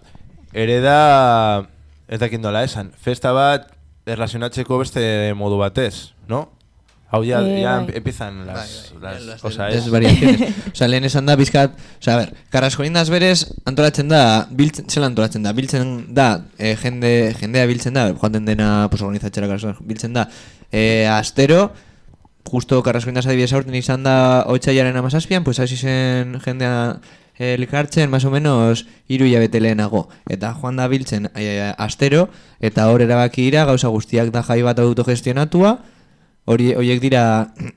ere da, ez dakit nola esan, festa bat erlazionatzeko beste modu batez, no? Hau ya, Eh, ya bai. empiezan las, las, Las cosas, diferentes ¿eh? variaciones. Osea, lehen esan da bizkat, osea, a ber, Karraskolindas berez antolatzen da, biltzen, zela antolatzen da, biltzen da, eh, jende, jendea biltzen da, joaten dena, pues, Karraskolindas biltzen da, eh, astero, justo Karraskolindas adibidez aurten izan da otxaiaren amazazpian, pues hasi zen jendea eh, elkartzen, más o menos, hiru hilabete lehenago. Eta joan da biltzen eh, astero, eta hor erabaki dira, gauza guztiak da jai bat autogestionatua, Hori, horiek dira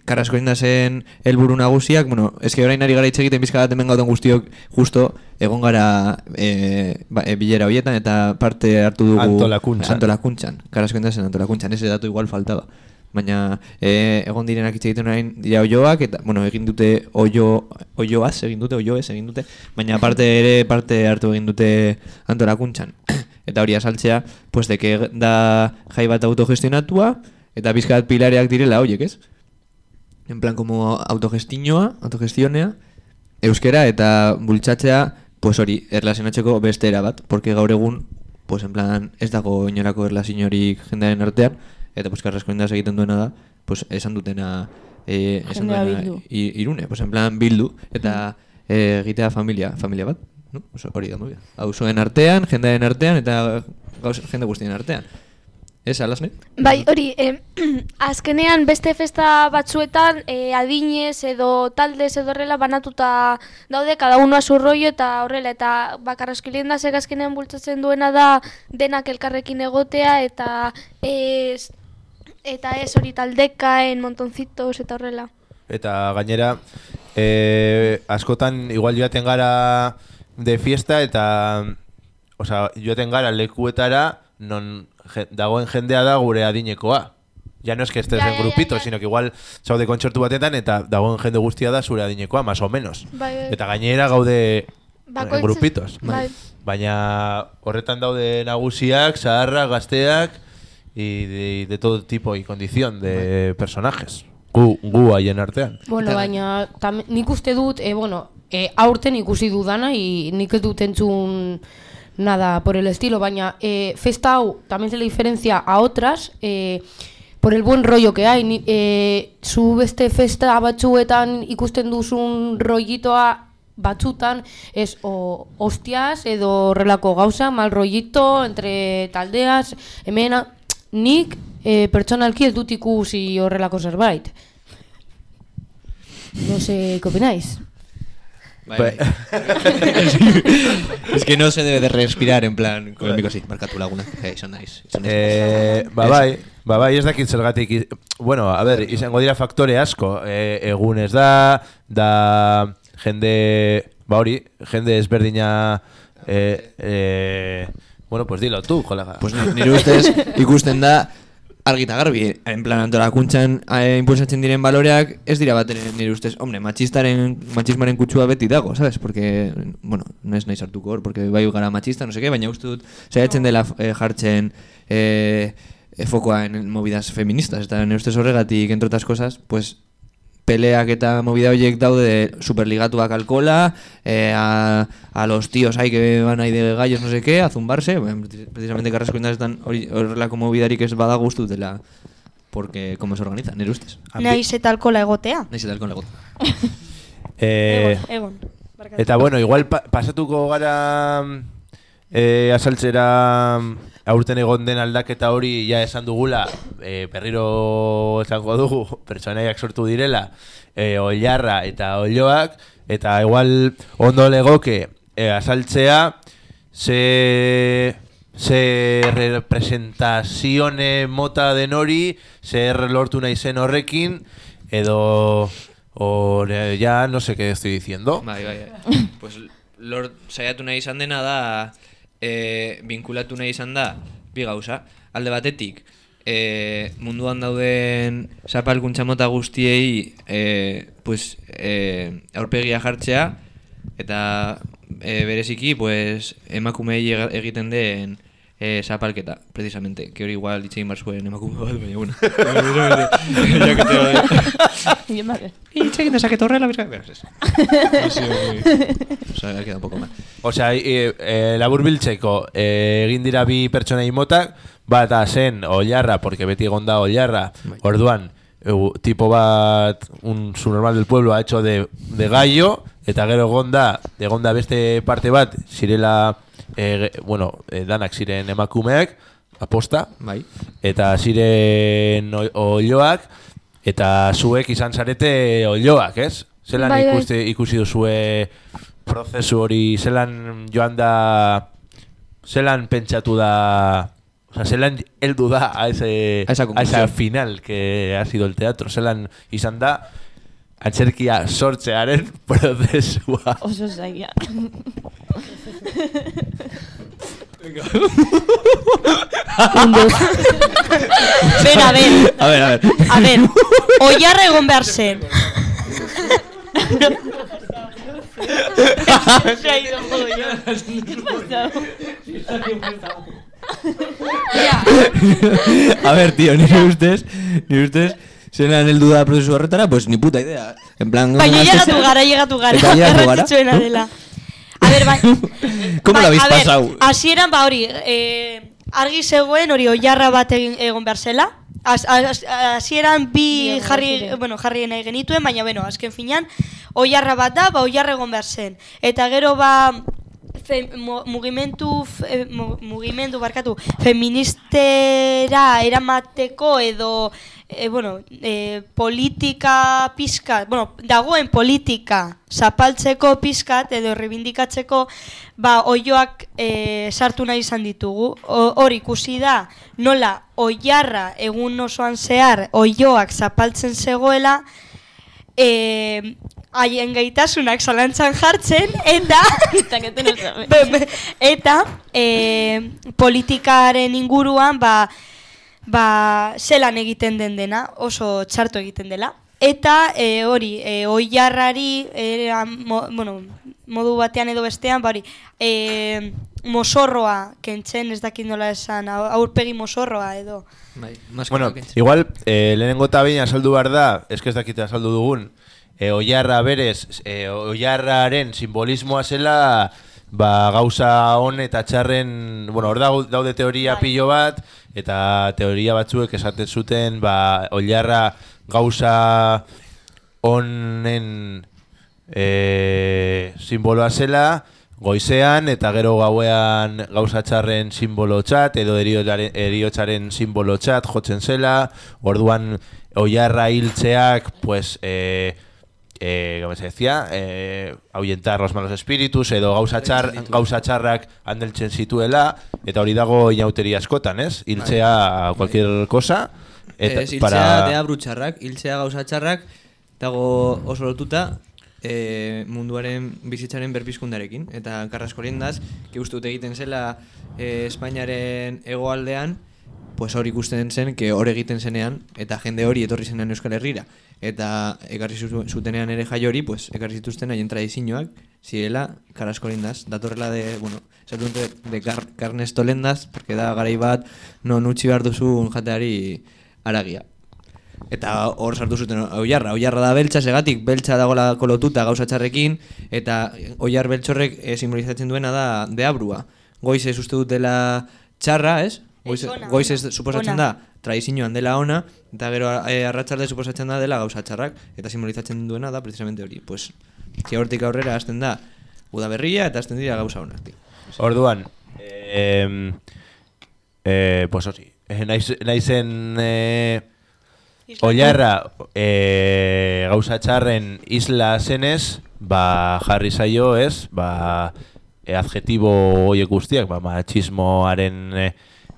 Karraskolindasen helburu nagusiak, bueno, eske orain ari gara hitz egiten bizka bat hemen gauden guztiok justo egon gara e, ba, e, bilera horietan eta parte hartu dugu Antolakuntzan. Antolakuntzan, Karraskolindasen antolakuntzan, ese datu igual faltaba. Baina e, egon direnak hitz egiten orain dira oioak eta bueno, egin dute oio oioaz egin dute, oioez egin dute, baina parte ere parte hartu egin dute antolakuntzan. eta hori asaltzea, pues de que da jai bat autogestionatua eta bizkat pilareak direla horiek, ez? En plan como autogestinoa, autogestionea, euskera eta bultzatzea, pues hori, erlazionatzeko beste era bat, porque gaur egun, pues en plan, ez dago inorako erlaziorik jendearen artean, eta pues karrasko egiten duena da, pues esan dutena, eh, esan Jendea duena bildu. i- irune, pues en plan bildu, eta eh, egitea familia, familia bat, no? Pues hori da movida. Auzoen artean, jendearen artean, eta gauz, jende guztien artean. Ez, alasne? Bai, hori, eh, azkenean beste festa batzuetan eh, adinez edo taldez edo horrela banatuta daude, cada uno a su rollo eta horrela, eta bakarraskilendazek azkenean bultzatzen duena da denak elkarrekin egotea eta ez, eta ez hori taldekaen, montoncitos eta horrela. Eta gainera, e, askotan igual joaten gara de fiesta eta osea, joaten gara lekuetara non dagoen jendea da gure adinekoa. Ya no es que estés Ya, en ya, ya, sino que igual zaude kontzertu batetan eta dagoen jende guztia da zure adinekoa, más o menos. Bai, bai. Eta gainera gaude en Bakoitza- grupitos. Bai. Baina horretan daude nagusiak, zaharrak, gazteak y de, de todo tipo y condición de personajes. Gu, gu haien artean. Bueno, baina tam, nik uste dut, e, bueno, e, aurten ikusi dudana, y nik ez dut entzun nada por el estilo, baina e, festa hau también se le diferencia a otras e, por el buen rollo que hay. Ni, e, zu beste festa batzuetan ikusten duzun rollitoa batzutan ez o hostias edo horrelako gauza, mal rollito entre taldeas, hemen a- nik e, pertsonalki ez dut ikusi horrelako zerbait. No sé, ¿qué opináis? Bai, es que no se debe de respirar en plan con micro así, marca tu laguna. Hey, son nice. Son nice. Eh, ba bai, ba bai, ez dakit zergatik. Bueno, a ver, izango dira faktore asko. Eh, egunez da, da jende, ba hori, jende ezberdina eh, eh, bueno, pues dilo tú, colega. Pues ni- nire ustez ikusten da argita garbi, en plan antolakuntzan eh, impulsatzen diren baloreak ez dira bat ere nire ustez, hombre, machistaren, machismaren kutsua beti dago, sabes? Porque, bueno, no es naiz hartuko hor, porque bai gara machista, no sé qué, baina uste dut, saiatzen dela eh, jartzen eh, eh, fokoa en movidas feministas, eta nire ustez horregatik, entre otras cosas, pues, peleak eta movida horiek daude superligatuak alkola, eh, a, a los tíos ahí que van ahí de gallos no sé qué, a zumbarse, bueno, precisamente Carrasco están horrelako movidarik ez bada gustu dela, porque como se organiza, nire ustez. Naiz eta alkola egotea. Naiz eta alkola egot. Eh, Egon, egon. Barkatu. Eta bueno, igual pa pasatuko gara eh, azaltzera aurten egon den aldaketa hori ja esan dugula, eh, berriro esango dugu, pertsonaiak sortu direla, eh, oilarra eta oioak, eta igual ondo legoke eh, azaltzea, ze, ze representazione mota den hori, zer lortu nahi zen horrekin, edo... O ya no sé qué estoy diciendo. Bai, bai, bai. pues lor saiatu nahi izan dena da eh, vinkulatu nahi izan da bi gauza. Alde batetik, eh, munduan dauden zapalkuntza mota guztiei eh, pues, eh, aurpegia jartzea eta eh, bereziki pues, emakumei egiten den eh, zapalketa, precisamente. Que hori igual itxegin bar zuen emakume bat, baina bueno. Ya que te- Bien, vale. Dezaket horrela, bizka, beraz ez. Ha sido muy... O sea, ha quedado un poco mal. O sea, e, e, laburbiltzeko e, egin dira bi pertsonei motak, bata zen Oilarra, porque beti egon da Oilarra, orduan, eu, tipo bat, un subnormal del pueblo ha hecho de, de gallo, eta gero egon da, egon da beste parte bat, zirela, e, bueno, danak ziren emakumeak, aposta, Bai. eta ziren oi- oiloak, eta zuek izan zarete oiloak, ez? Zelan Bai, bai. ikuste, ikusi duzue prozesu hori, zelan joan da, zelan pentsatu da, o sea, zelan heldu da a ese, A esa a esa final que ha sido el teatro, zelan izan da, antzerkia sortzearen prozesua. Oso zaila. Ben, a ver, A ver, a ver. a ver, oiarra egon behar zen. Se. A ver, tío, nire ustez, nire ustez, zelan heldu da prozesu horretara, pues ni puta idea. En plan, Baina gazte llegatu zen- gara, llegatu gara. Eta llegatu gara? Garrantzitsuena dela. Ver, bai. ¿Cómo bai, lo habéis a ver, pasado? Hasieran, ba hori, eh, argi zegoen hori oiarra bat egin, egon behar zela. Az- Hasieran bi Bi jarri, ziren. bueno, jarri nahi genituen, baina bueno, azken finean, oiarra bat da, ba oiarra egon behar zen. Eta gero ba, fe, mu- mugimendu, fe, mu- mugimendu barkatu, feministera eramateko edo, e, bueno, e, politika pizkat, bueno, dagoen politika zapaltzeko pizkat edo rebindikatzeko, ba, oioak e, sartu nahi izan ditugu. Hor ikusi da, nola oiarra egun osoan zehar oioak zapaltzen zegoela, e, haien gaitasunak zalantzan jartzen, eta eta e, politikaren inguruan ba, ba, zelan egiten den dena, oso txarto egiten dela. Eta e, hori, e, oiarrari, e, mo, bueno, modu batean edo bestean, ba hori, e, mosorroa kentzen, ez dakit nola esan, au- aurpegi mosorroa edo. Bai, Bueno, kentzen. igual, eh, lehenengo eta behin azaldu behar da, ez que ez dakite azaldu dugun, eh, oiarra berez, eh, oiarraren simbolismoa zela, ba, gauza hon eta txarren, bueno, hor daude teoria Bai. pilo bat, eta teoria batzuek esaten zuten, ba, oiarra gauza honen eh, simboloa zela, goizean eta gero gauean gauza txarren simbolotzat edo eriotzaren, eriotzaren simbolotzat jotzen zela, orduan oiarra hiltzeak, pues, eh, eh, como se decía, eh, ahuyentar los malos espíritus edo gauza, txar, gauza txarrak handeltzen zituela, eta hori dago inauteria askotan, ez? Hiltzea cualquier cosa, eta Ez, hiltzea dea brutxarrak, hiltzea gauza txarrak, dago oso lotuta e, munduaren bizitzaren berpizkundarekin. Eta Carrasco Liendaz, que uste dut egiten zela e, Espainiaren hegoaldean, pues hor ikusten zen, que hor egiten zenean, eta jende hori etorri zenean Euskal Herrira. Eta ekarri zu- zutenean ere jai hori, pues ekarri zituzten haien tradizioak, zirela karaskolindas. Datorrela de, bueno, esatu dute de car carnes tolendas, porque da garai bat non utzi behar duzun jateari aragia. Eta hor sartu zuten oiarra, oiarra da beltza, segatik beltza dagoela kolotuta gauza txarrekin, eta oiar beltzorrek e, simbolizatzen duena da deabrua. Goizez uste dutela txarra, ez? Goiz, ona, goizez ona. suposatzen Ona. da tradizioan dela ona, eta gero e, arratsalde suposatzen da dela gauza txarrak, eta simbolizatzen duena da precisamente hori. Pues, hortik aurrera hasten da udaberria eta hasten dira gauza honak. Orduan, eh, eh, pues hori, eh, naiz, naizen eh, Oiarra eh, gauza txarren isla zenez, ba jarri zaio, ez? Ba eh, adjetibo horiek guztiak, ba machismoaren eh,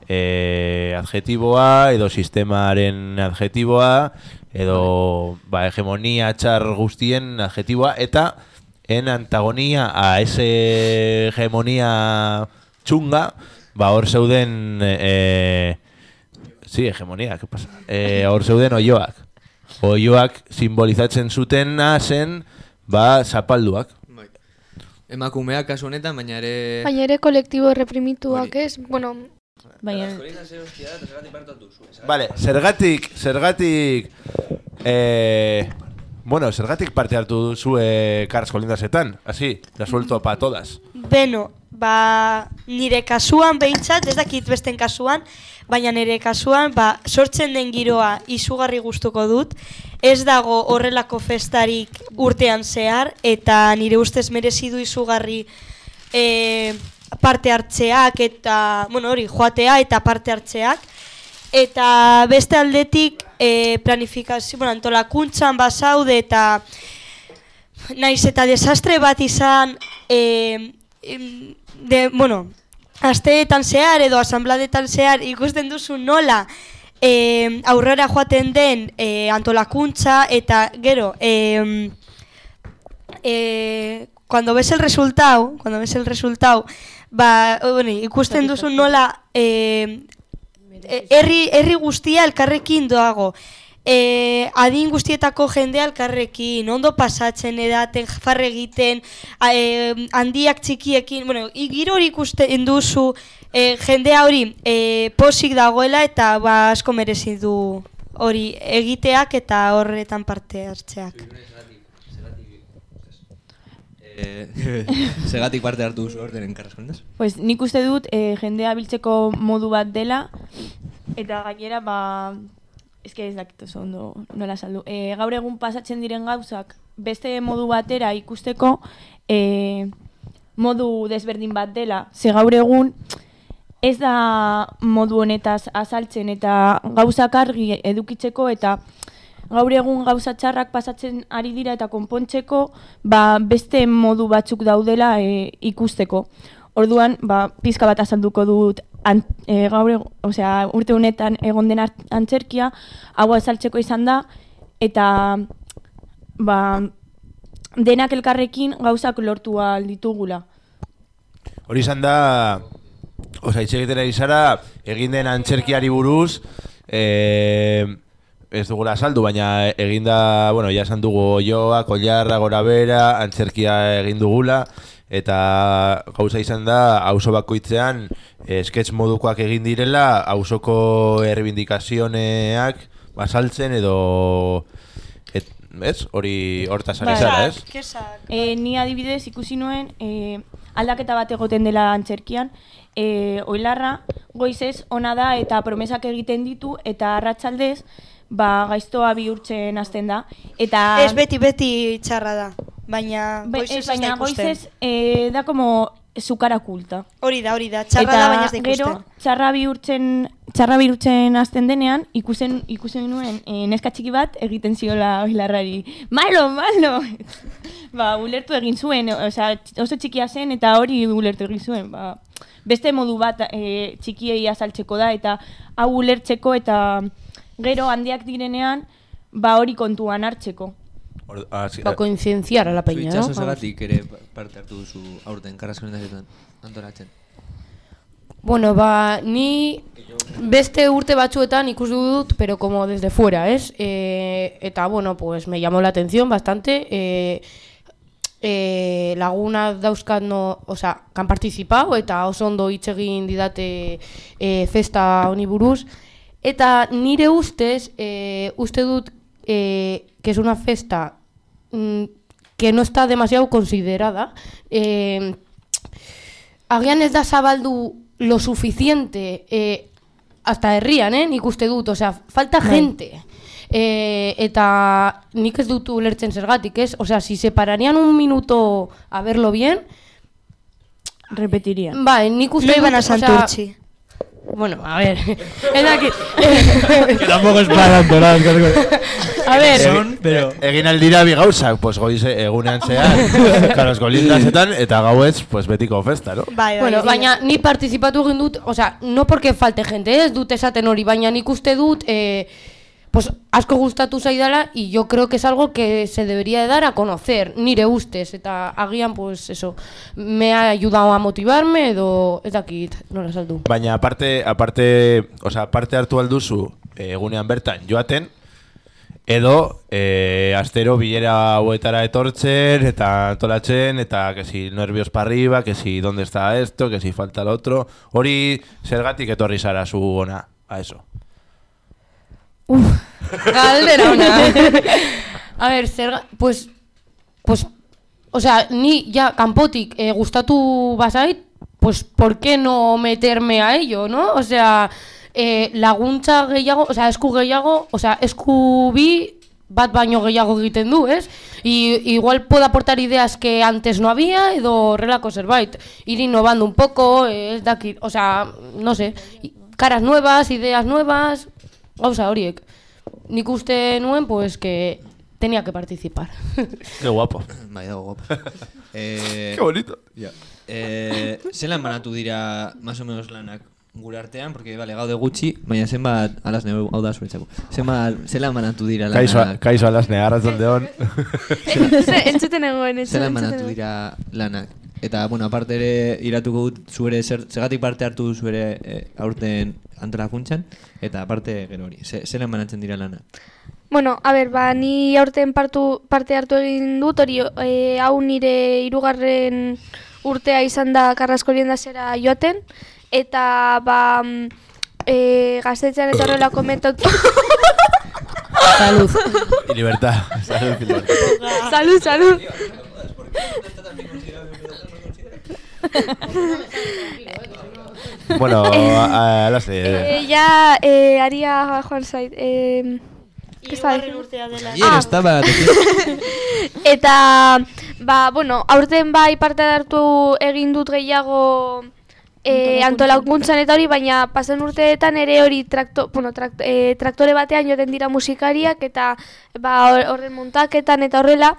eh, adjetiboa edo sistemaren adjetiboa edo ba hegemonia txar guztien adjetiboa eta en antagonía a ese hegemonía chunga, ba hor zeuden eh, Sí, hegemonía, ¿qué pasa? Eh, hor zeuden oioak. Oioak simbolizatzen zutena zen, ba, zapalduak. Emakumeak kasu honetan, baina ere... Baina ere kolektibo reprimituak, ez? Bueno, Baina, Vale, zergatik, zergatik, eh, bueno, zergatik parte hartu duzue Cars Colindasetan, así, la suelto pa todas. Beno, ba, nire kasuan behintzat, ez dakit besten kasuan, baina nire kasuan, ba, sortzen den giroa izugarri gustuko dut, ez dago horrelako festarik urtean zehar, eta nire ustez merezi du izugarri e, parte hartzeak, eta, bueno, hori, joatea eta parte hartzeak, eta beste aldetik e, planifikazio, bueno, antolakuntzan basaude eta naiz eta desastre bat izan e, de, bueno, asteetan zehar edo asambladetan zehar ikusten duzu nola e, aurrera joaten den e, antolakuntza eta gero e, e, cuando ves el resultado, cuando ves el resultado, ba, bueno, ikusten duzu nola e, e, herri, herri guztia elkarrekin doago. E, adin guztietako jendea elkarrekin, ondo pasatzen edaten, farre egiten, a, e, handiak txikiekin, bueno, i- giro hori ikusten duzu, e, jendea hori e, posik dagoela eta ba, asko merezi du hori egiteak eta horretan parte hartzeak. Eh, Segatik parte hartu duzu ordenen karraskondas? pues nik uste dut e, jendea biltzeko modu bat dela, eta gainera, ba, eske ez dakit oso ondo nola saldu. E, gaur egun pasatzen diren gauzak beste modu batera ikusteko e, modu desberdin bat dela. Ze gaur egun ez da modu honetaz azaltzen eta gauzak argi edukitzeko eta gaur egun gauza txarrak pasatzen ari dira eta konpontzeko ba, beste modu batzuk daudela e, ikusteko. Orduan, ba, pizka bat azalduko dut an, e, gaur osea, urte honetan egon den antzerkia, hau azaltzeko izan da, eta ba, denak elkarrekin gauzak lortu ahal ditugula. Hori izan da, oza, hitz egiten ari zara, egin den antzerkiari buruz, eh, ez dugula saldu, baina egin da, bueno, ja esan dugu joak, oilarra, gora bera, antzerkia egin dugula, eta gauza izan da, auzo bakoitzean, eh, sketch modukoak egin direla, auzoko errebindikazioneak basaltzen edo, et, ez? Hori hortaz ari Bai. zara, ez? E, ni adibidez ikusi nuen e, aldaketa bat egoten dela antzerkian, e, oilarra goizez ona da eta promesak egiten ditu eta arratsaldez ba, gaiztoa bihurtzen hasten da. Eta Ez beti beti txarra da, baina Be- goizez ez, ez da baina goizez e, da como sukara kulta. Hori da, hori da, txarra da, baina ez da gero, ikusten. txarra bihurtzen, txarra bihurtzen hasten denean, ikusen, ikusen nuen e, neska txiki bat egiten ziola oilarrari. Malo, malo! ba, ulertu egin zuen, osea, oso txikia zen eta hori ulertu egin zuen. Ba, beste modu bat e, txikiei azaltzeko da eta hau ulertzeko eta gero handiak direnean ba hori kontuan hartzeko. Or- ah, sí, Ba, koinzientziar a la peña, no? Itxaso segatik ere parte hartu duzu aurten karraskondasetan antolatzen. Bueno, ba, ni beste urte batzuetan ikusi dut, pero como desde fuera, ¿es? Eh, eta, bueno, pues me llamó la atención bastante. Eh, eh, laguna dauzkat no, o sea, kan participado eta oso ondo hitz egin didate eh, festa honi buruz. Eta nire ustez, eh, uste dut eh, que es una festa mm, que no está demasiado considerada. Eh, agian ez da zabaldu lo suficiente eh, hasta herrian, eh, nik uste dut, osea, falta gente. Eh, eta nik ez dut ulertzen zergatik, ez? Osea, si se pararían un minuto a verlo bien, Repetirían. Bai, nik uste No iban a osea, Santurtzi. Bueno, a ver, ez dakit. Que tampoco es para tanto, nada, A ver, Son, pero... Egin aldira bi gauzak, pues goize egunean zehar, karos golindasetan, eta gauez, pues betiko festa, no? Bai, bai. Bueno, egia. baina ni participatu egin dut, osea, no porque falte gente, ez dut esaten hori, baina nik uste dut, eh, pues asko gustatu zaidala y yo creo que es algo que se debería de dar a conocer, nire ustez, eta agian, pues eso, me ha ayudado a motivarme edo, ez dakit, nola saldu. Baina aparte, aparte, osea, parte hartu alduzu eh, egunean bertan joaten, edo eh, astero bilera hauetara etortzen eta antolatzen eta que si nervios para arriba, que si dónde está esto, que si falta lo otro. Hori zergatik etorri zara zu ona a eso. Galdera ona. a ver, zer, pues, pues, o sea, ni ya kanpotik eh, gustatu bazait, pues, ¿por qué no meterme a ello, no? O sea, eh, laguntza gehiago, o sea, esku gehiago, o sea, esku bi bat baino gehiago egiten du, ez? Y igual puedo aportar ideas que antes no había edo horrelako zerbait. Ir innovando un poco, eh, ez dakit, o sea, no sé, caras nuevas, ideas nuevas, gauza horiek. Nik uste nuen, pues, que tenía que participar. Qué guapo. Bai, dago guapo. eh, Qué bonito. Ja. Eh, zelan banatu dira más o menos lanak gure artean, porque vale, gaude gutxi, baina zenbat, alaz neu, hau da zuretzako. Zenbat, zelan banatu dira Kaizo, lanak, kaizo alasne, arratzalde hon. Ze- Entzuten egoen, entzuten zelan entzuten banatu egoen. dira lanak. Eta, bueno, aparte ere, iratuko dut zuere, zer, zegatik parte hartu duzu ere eh, aurten antolakuntzan, eta aparte gero hori, ze, zelan banatzen dira lanak. Bueno, a ber, ba, ni aurten partu, parte hartu egin dut, hori e, hau nire hirugarren urtea izan da Karraskorien zera joaten, eta ba, mm, e, gaztetzean eta horrela komentatu... Salud. Y libertad. Salud libertad. salud, salud. Bueno, a- a-. Eh, ja, eh, aria joan zait. Eh, ¿Qué urtea dela. Ayer Ah. estaba... Eta, ba, bueno, aurten bai parte hartu egin dut gehiago e, antolakuntzan eta hori, baina pasen urteetan ere hori trakto, bueno, trakt, e, traktore batean joten dira musikariak eta ba, hor- horren montaketan eta horrela.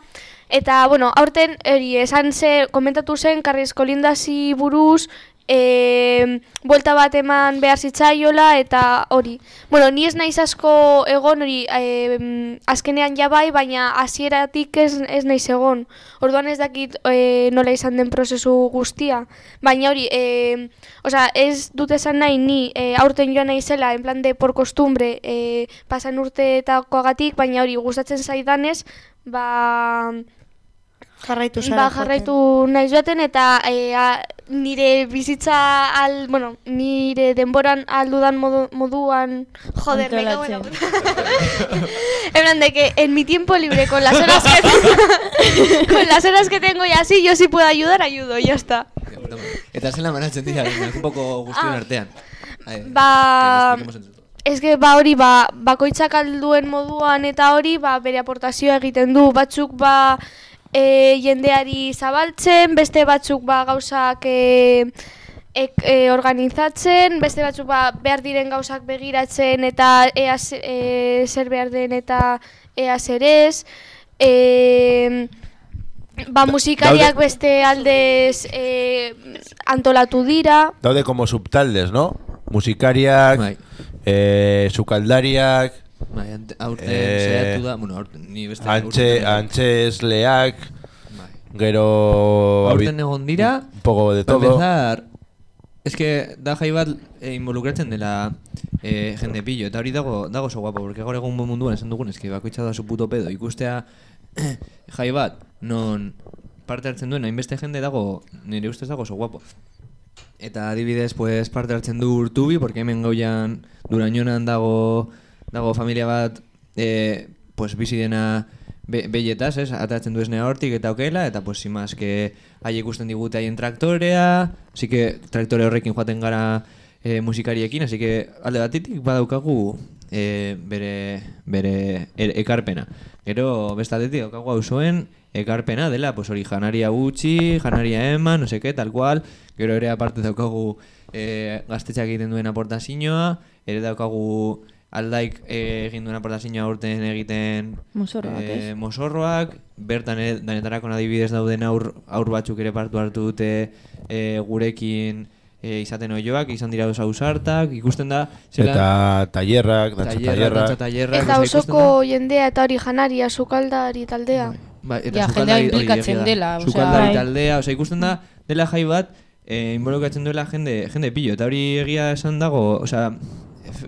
Eta, bueno, aurten hori esan ze, komentatu zen, karrizko lindasi buruz, e, buelta bat eman behar zitzaiola eta hori. Bueno, ni ez naiz asko egon hori e, azkenean ja bai, baina hasieratik ez, ez naiz egon. Orduan ez dakit e, nola izan den prozesu guztia. Baina hori, e, osea, ez dut esan nahi ni e, aurten joan naizela, en plan de por costumbre, e, pasan urteetakoagatik, baina hori gustatzen zaidanez, ba... Jarraitu zara Ba, jarraitu nahi joaten eta e, a, nire bizitza al, bueno, nire denboran aldudan modu, moduan, joder, me cago en la Antolatzen. puta. en plan de que en mi tiempo libre con las horas que tengo, con las horas que tengo y así, yo sí puedo ayudar, ayudo, y ya está. Eta zelan banatzen dira, un poco guztion Ah. artean. Ba. Ez que ba hori ba, bakoitzak alduen moduan eta hori ba, bere aportazioa egiten du. Batzuk ba e, jendeari zabaltzen, beste batzuk ba gauzak e, ek, e, organizatzen, beste batzuk ba, behar diren gauzak begiratzen eta ea e, zer behar den eta ea zer ez. E, ba musikariak daude- beste aldez e, antolatu dira. Daude como subtaldes, no? Musikariak, Bai. eh, sukaldariak, Bai, aurten Eh, saiatu da, bueno, aurten, ni beste antxe, urtetan- antxesleak, Bai. gero... Aurten egon dira, Un poco de todo. empezar, Es que da jai bat e, involukratzen dela e, jende pillo, eta hori dago, dago oso guapo, porque gaur egun munduan esan dugun, eski bakoitza da su puto pedo, ikustea jai bat, non parte hartzen duen hainbeste jende dago, nire ustez dago oso guapo. Eta adibidez, pues, parte hartzen du urtubi, porque hemen goian durainonan dago, dago familia bat, e, pues, bizi dena be, belletaz, ez? Atatzen du esnea hortik eta okela, eta pues, más, que hai ikusten digute haien traktorea, así que traktore horrekin joaten gara e, musikariekin, así que alde batitik badaukagu e, bere, bere er, ekarpena. Gero, bestatetik daukagu hau zuen, ekarpena dela, pues hori janaria gutxi, janaria eman, no seke, tal cual, gero ere aparte daukagu e, gaztetxeak egiten duen aportazioa, ere daukagu aldaik e, egin duen aportazioa urten egiten Mozorroak, e, ez? mozorroak, bertan ere, danetarako adibidez dauden aur, aur batzuk ere partu hartu dute e, gurekin e, izaten oioak, izan dira oso ausartak, ikusten da, Eta tailerrak, dantza tailerrak, dantza tailerrak. Eta osoko jendea eta hori janaria, sukaldari taldea. Ba, eta Ja, jendea da. dela, osea- Sukaldari Bai. taldea, osea, ikusten da, dela jai bat, eh, involukratzen duela jende, jende pillo, eta hori egia esan dago, osea,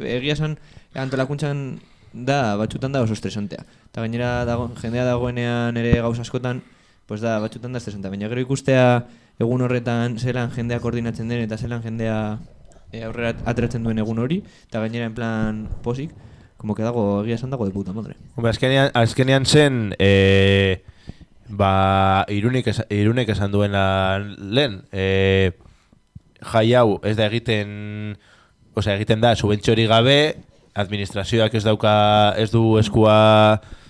egia esan antolakuntzan da, batzutan da oso estresantea. Eta gainera dago, jendea dagoenean ere gauz askotan, pues da, batzutan da estresantea. Baina gero ikustea egun horretan zelan jendea koordinatzen den eta zelan jendea eh, aurrera ateratzen duen egun hori, eta gainera en plan posik, como que dago, egia esan dago de puta madre. Hombre, azkenean, azkenean zen, e, ba, irunik, esa, irunek esan duena lehen, e, jai hau ez da egiten, osea, egiten da, subentzio gabe, administrazioak ez dauka, ez du eskua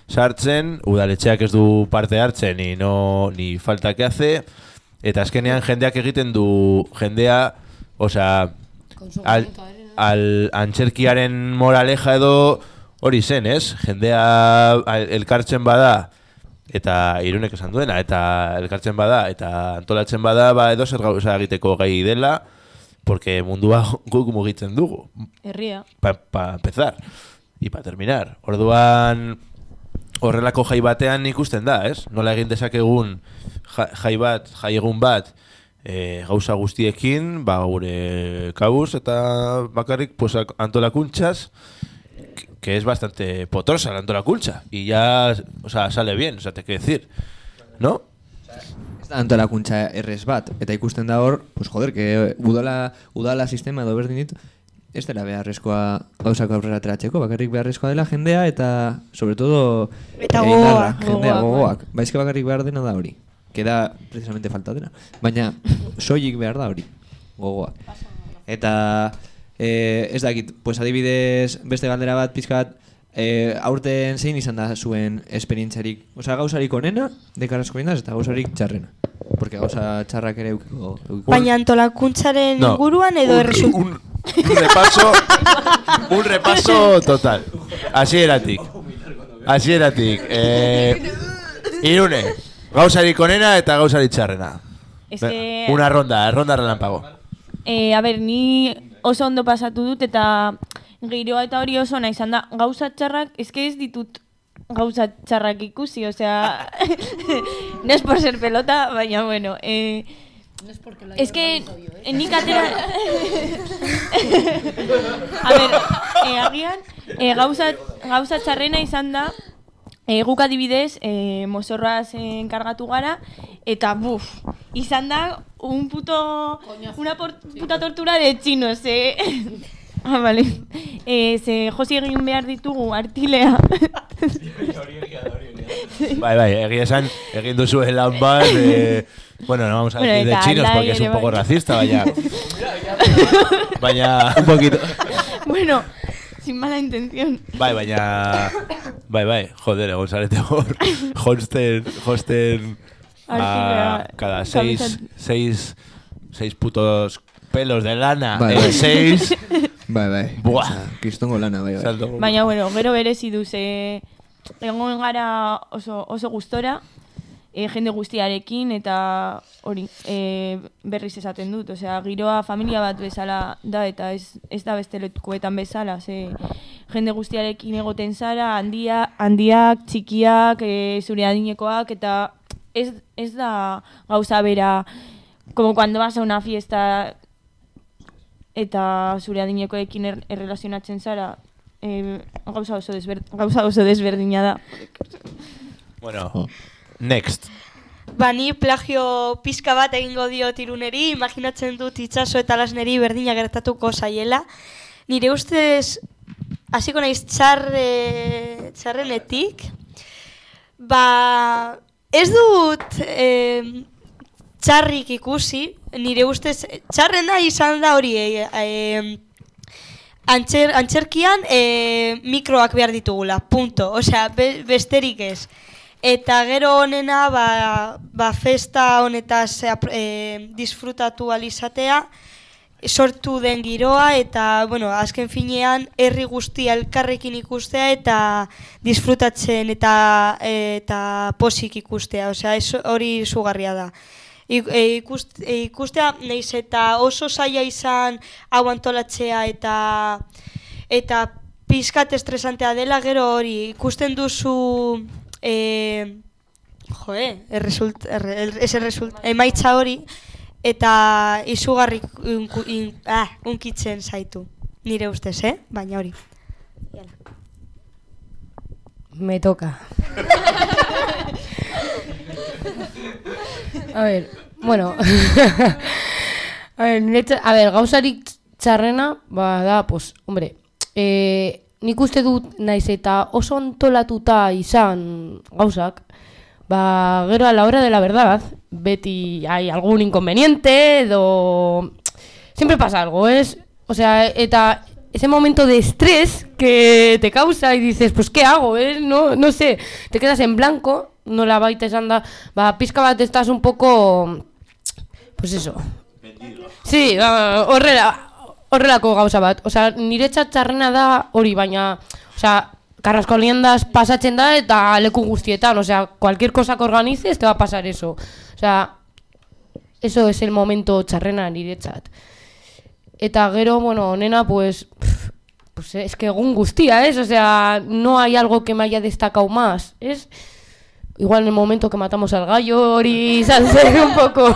sartzen, udaletxeak ez du parte hartzen, ni, no, ni falta que hace, eta azkenean jendeak egiten du, jendea, osea, al, al antxerkiaren moraleja edo hori zen, ez? Jendea elkartzen bada eta irunek esan duena eta elkartzen bada eta antolatzen bada ba edo zer gauza egiteko gai dela porque mundua guk mugitzen dugu Herria. pa, pa empezar y pa terminar. Orduan horrelako jai batean ikusten da, ez? Nola egin dezakegun ja- jai bat, jai egun bat e, gauza guztiekin, ba gure kabuz eta bakarrik pues, ak- antolakuntzas que- que es bastante potrosa la antolakuntza y ya, o sea, sale bien, o sea, te quiero decir, ¿no? Ez da antolakuntza errez bat, eta ikusten da hor, pues joder, que udala, udala sistema edo berdin ditu, ez dela beharrezkoa gauzak aurrera ateratzeko, bakarrik beharrezkoa dela jendea eta, sobre todo, Eta eh, gogoak, indarra, jendea gogoak, bai. gogoak. Baizke bakarrik behar dena da hori, que da precisamente falta dena, baina soilik behar da hori, gogoak. Eta, eh, ez dakit, pues adibidez, beste galdera bat pizkat, eh, aurten zein izan da zuen esperientziarik, osea gauzarik onena, dekarazko indaz, eta gauzarik txarrena. Porque gauza txarrak ere eukiko. eukiko. Baina antolakuntzaren No, inguruan edo un- erresul... un, un repaso, un repaso total. Hasieratik. Hasieratik. Eh, irune, gauzarik onena eta gauzarik txarrena. Ez que- Una ronda, ronda relampago. Eh, a ber, ni oso ondo pasatu dut eta giroa eta hori oso nahi izan da. Gauza txarrak, eske ez ditut gauza txarrak ikusi, osea, no es por ser pelota, baina bueno, eh, Es que eh, nik atera... A ber, eh, agian, eh, gauza, gauza txarrena izan da, eh, guk adibidez, eh, mozorraz enkargatu gara, eta buf, izan da un puto, una por, puta tortura de chinos, eh? ah, vale. Eh, ze josi egin behar ditugu artilea. Bai, bai, egia esan, egin duzu lan bat, eh, bueno, no vamos a Bueno, decir de chinos porque es un poco racista, baina... baina... Un poquito. bueno, sin mala intención. Bai, baina... Bai, bai, joder, egon zarete hor. Hosten, hosten... A cada seis, seis, seis putos pelos de lana. Bai, eh, seis... Bai, bai. Buah. Osea, Kristongo lana, bai, bai. Baina, bueno, gero berezi du, ze egon gara oso, oso gustora, e, jende guztiarekin, eta hori, e, berriz esaten dut, osea, giroa familia bat bezala da, eta ez, ez da beste lekuetan bezala, ze jende guztiarekin egoten zara, handia, handiak, txikiak, e, zure adinekoak, eta ez, ez da gauza bera, como cuando vas a una fiesta eta zure adinekoekin er, errelazionatzen zara, e, gauza, oso desber, gauza oso desberdina da. Bueno, next. Ba, ni plagio pizka bat egingo dio tiruneri, imaginatzen dut itxaso eta lasneri berdina gertatuko zaiela. Nire ustez, hasiko naiz txarre, txarrenetik, ba, ez dut eh, txarrik ikusi, nire ustez, txarrena izan da hori, eh, eh, antxer, antxerkian eh, mikroak behar ditugula, punto. Osea, be, besterik ez. Eta gero honena, ba, ba festa honetaz e, disfrutatu alizatea, sortu den giroa eta, bueno, azken finean, herri guztia elkarrekin ikustea eta disfrutatzen eta eta posik ikustea, osea, hori zugarria da. Ik, e, ikust, e, ikustea, naiz eta oso zaila izan hau antolatzea eta eta pizkat estresantea dela, gero hori, ikusten duzu e, jo, eh, erresult, erre, er, ez erresult, emaitza hori, eta izugarri unku, in, ah, unkitzen zaitu. Nire ustez, eh? Baina hori. Me toca. a ver, bueno. a ver, neta, a ver, gauzarik txarrena, ba, da, pues, hombre, eh, nik uste dut naiz eta oso antolatuta izan gauzak, ba, gero a la hora de la verdad, beti hay algún inconveniente edo... Siempre pasa algo, es... O sea, eta ese momento de estrés que te causa y dices, pues, ¿qué hago? Eh? No, no sé, te quedas en blanco, no la baita esan da, ba, pizka bat estás un poco... Pues eso. Sí, ba, horrela, horrelako gauza bat. Osea, niretzat txarrena da hori, baina, osea, Carrasco Liendas pasatzen da eta leku guztietan, osea, cualquier cosa que organices te va a pasar eso. Osea, eso es el momento txarrena niretzat. Eta gero, bueno, nena, pues, pues es que egun guztia, ¿es? O sea, no hay algo que me haya destacado más, ¿es? Igual en el momento que matamos al gallo, hori izan zen un poco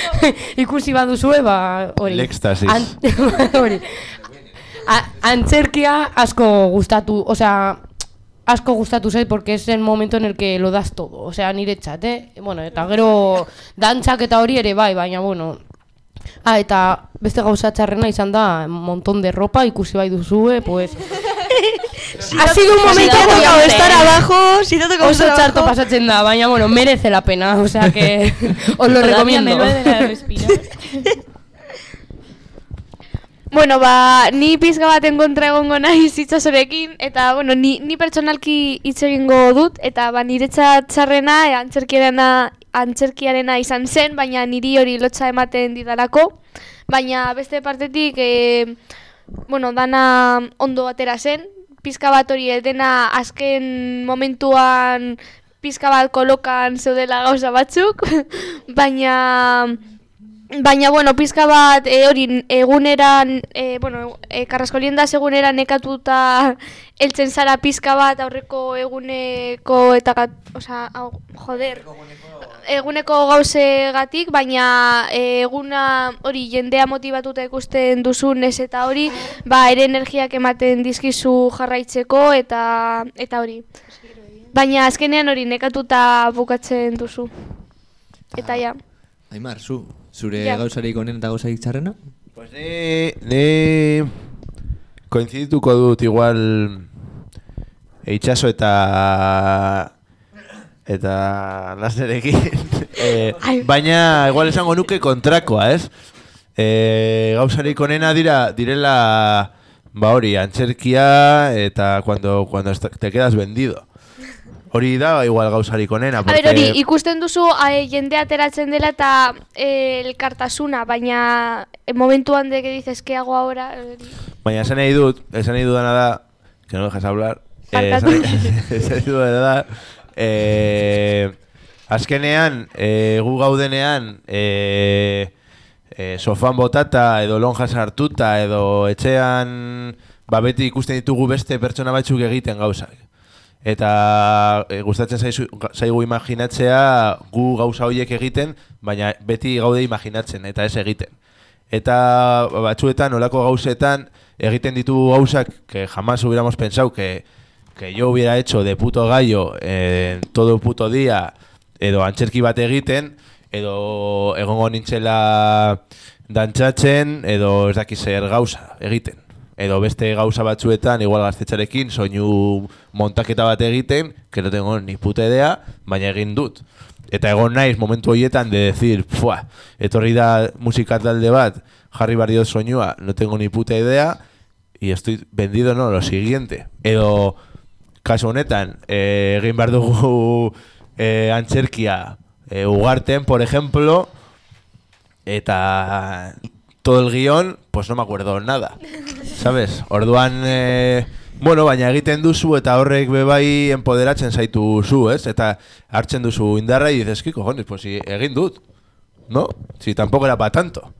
ikusi baduzue, ba, hori. An- hori. Antzerkia asko gustatu, o sea, asko gustatu zait porque es el momento en el que lo das todo, o sea, niretzat, eh? Bueno, eta gero dantzak eta hori ere bai, baina bueno. Ah, eta beste gauza txarrena izan da, un montón de ropa ikusi bai duzue, pues... ha sido un momento Si estar eh. abajo, si te ha tocado Oso estar txarto abajo. pasatzen da, baina bueno, merece la pena, o sea que os lo recomiendo. Bueno, ba, ni pizka baten kontra egongo naiz itsasorekin eta bueno, ni, ni pertsonalki hitz egingo dut eta ba niretzat txarrena e, antzerkiarena izan zen, baina niri hori lotxa ematen didalako, baina beste partetik e, bueno, dana ondo atera zen, pizka bat hori eh, dena azken momentuan pizka bat kolokan zeudela gauza batzuk, baina Baina, bueno, pizka bat, e, hori, eguneran, e, bueno, e, karraskolienda egunera nekatuta eltzen zara pizka bat aurreko eguneko eta, gat, osea, hau, joder, eguneko gauzegatik, baina e, eguna hori jendea motibatuta ikusten duzunez eta hori, ba, ere energiak ematen dizkizu jarraitzeko eta eta hori. Baina azkenean hori nekatuta bukatzen duzu. Eta ja. Aimar, zu, zure Ja. gauzarik onen eta gauzarik txarrena? Pues ni, ni koinzidituko dut igual eitxaso eta eta lasnerekin eh, baina igual esango nuke kontrakoa, ez? Eh, gauzarik onena dira direla ba hori, antzerkia eta cuando, cuando te quedas vendido. Hori da igual gauzarik onena. A ber, porque- hori, ikusten duzu e, jende ateratzen dela eta e, elkartasuna, baina e, momentuan de que dices, ¿qué hago ahora? Eh, Baina esan nahi dut, esan nahi dudana da, que no dejas hablar, eh, esan nahi dudana da, eh, azkenean, eh, gu gaudenean, eh, eh, sofan botata, edo lonjas hartuta, edo etxean, ba beti ikusten ditugu beste pertsona batzuk egiten gauzak. Eta e, gustatzen zaizu, zaigu imaginatzea gu gauza horiek egiten, baina beti gaude imaginatzen eta ez egiten. eta batzuetan, olako gauzetan, egiten ditu gauzak que jamás hubiéramos pensado que, que yo hubiera hecho de puto gallo eh, todo puto día, edo antzerki bat egiten, edo egongo nintzela dantzatzen, edo ez daki zer gauza egiten. Edo beste gauza batzuetan, igual gaztetxarekin, soinu montaketa bat egiten, que no tengo ni puta idea, baina egin dut. Eta egon naiz momentu horietan de decir, fua, etorri da musika talde bat, jarri behar diot soinua, no tengo ni puta idea, y estoy vendido, no, lo siguiente. Edo, kasu honetan, eh, egin behar dugu eh, antzerkia eh, ugarten, por ejemplo, eta todo el guión, pues no me acuerdo nada. ¿Sabes? Orduan, eh, bueno, baina egiten duzu eta horrek bebai empoderatzen zaitu zu, ez? Eta hartzen duzu indarra y dices, ¿qué cojones? Pues si egin dut, ¿no? Si tampoco era para tanto.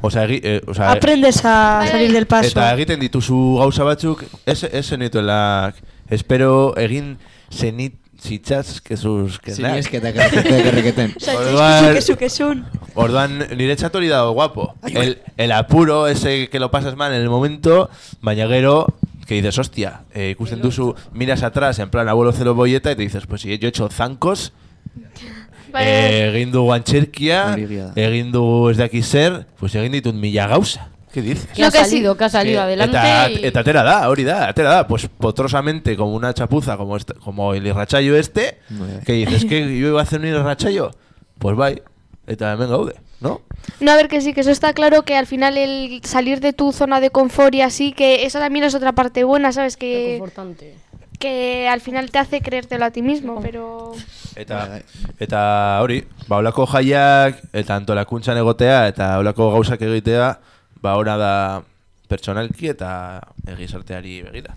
O sea, egi, eh, o sea, Aprendes a salir del paso. Eta egiten dituzu gauza batzuk, ez, ez zenituela, espero egin zenit zitzaz, kezuz, Sin es que te carrequeten. Orduan, Kesu, kesun. orduan niretzat hori dago guapo. El, el apuro ese que lo pasas mal en el momento, baina gero, que dices, hostia, eh, ikusten duzu, miras atrás, en plan abuelo cero bolleta, y te dices, pues si yo he hecho zancos, eh, egin dugu antxerkia, egin dugu ez daki zer, pues egin ditut mila gauza. ¿Qué dices? Que ha salido, que ha salido adelante. Eta, y- eta atera da, hori da, atera da, pues potrosamente como una chapuza, como, este, como el irrachayo este, que dices, que yo iba a hacer un irrachayo, pues bai, eta hemen gaude, ¿no? No, a ver que sí, que eso está claro que al final el salir de tu zona de confort y así, que esa también es otra parte buena, ¿sabes? Que, Importante. que al final te hace creértelo a ti mismo, pero... Eta, eta hori, ba, olako jaiak, eta antolakuntzan egotea, eta olako gauzak egitea, ba, ora da pertsonalki eta egizarteari begira.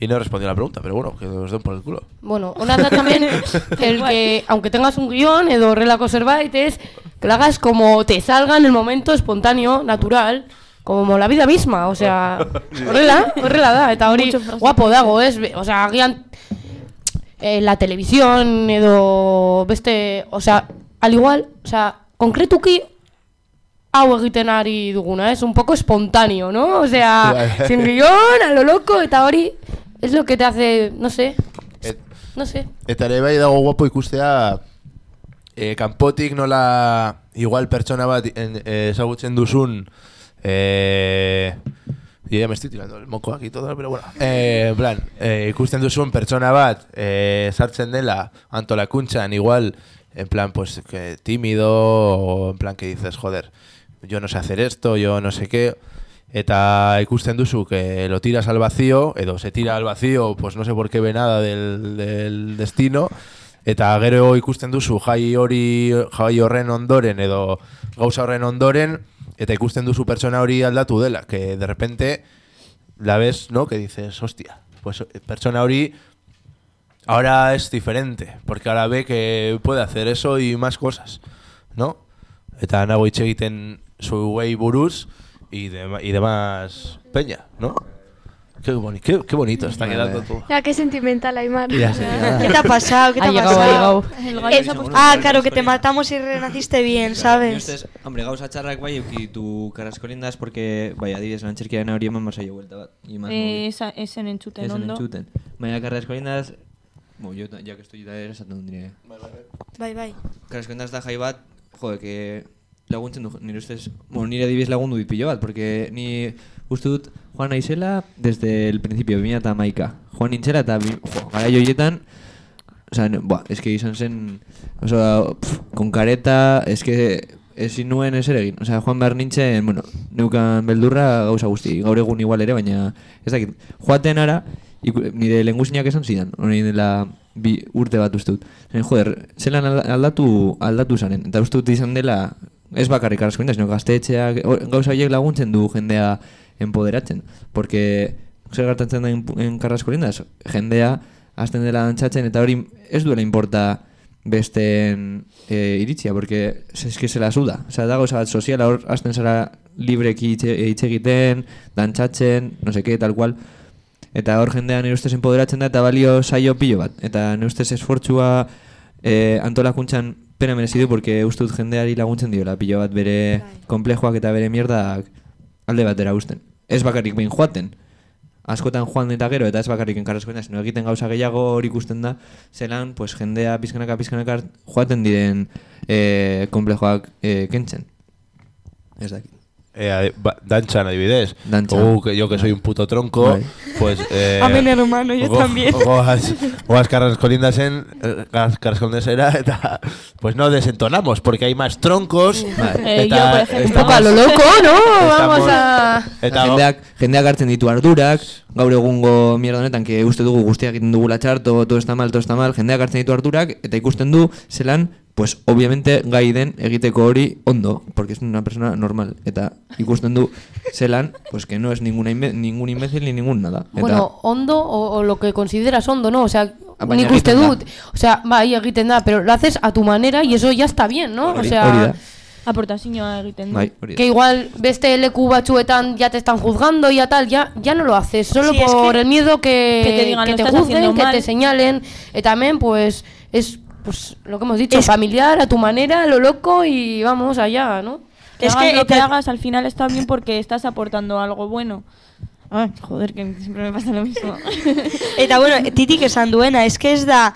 Y no a la pregunta, pero bueno, que os den por el culo. Bueno, una da también el que, aunque tengas un guión, edo horrelako zerbait, es que lo hagas como te salga en el momento espontáneo, natural, como la vida misma, o sea, horrela, horrela da, eta hori guapo dago, Be- o sea, agian eh, la televisión edo beste, o sea, al igual, o sea, konkretuki hau egiten ari duguna, es un poco espontáneo, ¿no? O sea, Bai. sin guión, a lo loco, eta hori es lo que te hace, no sé, Et, no sé. Eta ere bai dago guapo ikustea e, kanpotik nola igual pertsona bat en, eh, ezagutzen duzun eh, ya me estoy tirando el moco aquí todo, pero bueno. Eh, plan, eh, ikusten duzun pertsona bat eh, sartzen dela antolakuntzan igual en plan pues que tímido o en plan que dices, joder, yo no sé hacer esto, yo no sé qué. Eta ikusten duzu que lo tiras al vacío, edo se tira al vacío, pues no sé por qué ve nada del, del destino, eta gero ikusten duzu jai hori jai horren ondoren edo gauza horren ondoren, eta ikusten duzu pertsona hori aldatu dela, que de repente la ves, ¿no? Que dices, hostia, pues eh, pertsona hori ahora es diferente, porque ahora ve que puede hacer eso y más cosas, ¿no? Eta nago hitz egiten zuei buruz y, de, y demás peña, ¿no? Qué, boni qué, qué bonito está quedando todo. Ya, qué sentimental, Aymar. Ya sé, ya. ¿Qué te ha pasado? ¿Qué te Ha ha llegado, ha pasado? llegado. Eh, ah, claro, que te matamos y renaciste bien, ¿sabes? Ustez, hombre, gauza txarrak bai euki tu karaskolindas porque, bai, adibidez, lantxerkiaren hori eman basaio buelta bat. Eh, esa, esen entzuten Esan ondo. entzuten. Baina karaskolindas, bo, yo, ya que estoy da ere esaten dut nire. Bai, bai. Karaskolindas da jai bat, jode, que laguntzen du, nire ustez, bueno, nire adibidez lagundu dit pilo bat, porque ni uste dut Juan naizela desde el principio, 2000 eta maika. Juan nintzela eta, jo, gara joietan, O sea, no, buah, es que izan zen, o sea, pf, con careta, es que ezin nuen ezer egin. O sea, joan behar nintzen, bueno, neukan beldurra gauza guzti, gaur egun igual ere, baina ez dakit. Joaten ara, iku, nire lenguzinak esan zidan, hori dela bi urte bat uste dut. Zen, joder, zelan alda- aldatu, aldatu zanen, eta uste dut izan dela, ez bakarrik arasko sino gaztetxeak, gauza horiek laguntzen du jendea empoderatzen. Porque, zer gertatzen da en, en Carrasco Lindas? Jendea, hasten dela dantzatzen, eta hori ez duela importa besteen e, iritzia, porque es que se la suda. O sea, da gauza bat soziala hor hasten zara libreki hitz hitz egiten, dantzatzen, no qué, tal cual. Eta hor jendean nire ustez empoderatzen da eta balio saio pilo bat. Eta nire ustez esfortzua e, antolakuntzan pena merezi du, porque uste dut jendeari laguntzen diola, pilo bat bere komplejoak eta bere mierdak alde batera usten. Ez bakarrik behin joaten, askotan joan eta gero, eta ez bakarrik enkarrezkoena, sino egiten gauza gehiago hori ikusten da, zelan, pues, jendea pizkanaka pizkanaka joaten diren eh, komplejoak eh, kentzen. Ez dakit. Eh, ba, dantxan adibidez. Dantxan. Uh, que yo que soy un puto tronco, Bai. pues... Eh, Amén, hermano, yo también. Goaz, goaz Carrascolindasen, eh, Car- Carrascolindasera, eta, pues no desentonamos, porque hay más troncos. Eh, yo, por ejemplo. Un poco a lo loco, ¿no? Vamos a... Eta, jendeak, jendeak hartzen ditu ardurak, gaur egungo mierda honetan, que uste dugu guztiak egiten dugula txarto, todo está mal, todo está mal, jendeak hartzen ditu ardurak, eta ikusten du, zelan, pues obviamente gai den egiteko hori ondo, porque es una persona normal, eta ikusten du, zelan, pues que no es ninguna imbe- ningún imbécil ni ningún nada. Eta, Bueno, ondo o, o lo que consideras hondo, ¿no? O sea, Ah, baina nik uste egiten da. dut, o sea, bai, egiten da, pero lo haces a tu manera y eso ya está bien, ¿no? O hori, sea, hori da. Aportazioa egiten du. Bai, hori que igual beste leku batzuetan ya te están juzgando y ya tal, ya, ya no lo haces, solo Sí, es por que- el miedo que, que te digan, que "Lo te juzguen, que mal". te señalen, y también pues es pues lo que hemos dicho, Es- familiar, a tu manera, a lo loco y vamos allá, ¿no? Que Es hagas que lo que te- hagas al final está bien porque estás aportando algo bueno. Ay, joder, que siempre me pasa lo mismo. Eta bueno, titik esan duena, es que es da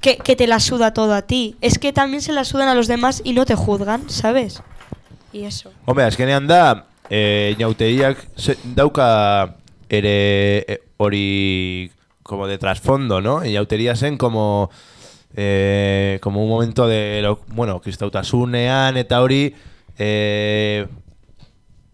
que, que te la suda todo a ti. Es que también se la sudan a los demás y no te juzgan, ¿sabes? Y eso. Hombre, azkenean da, eh, inauteriak ze- dauka ere eh, hori como de trasfondo, ¿no? Inauteria zen como eh, como un momento de, lo, bueno, kristautasunean eta hori eh,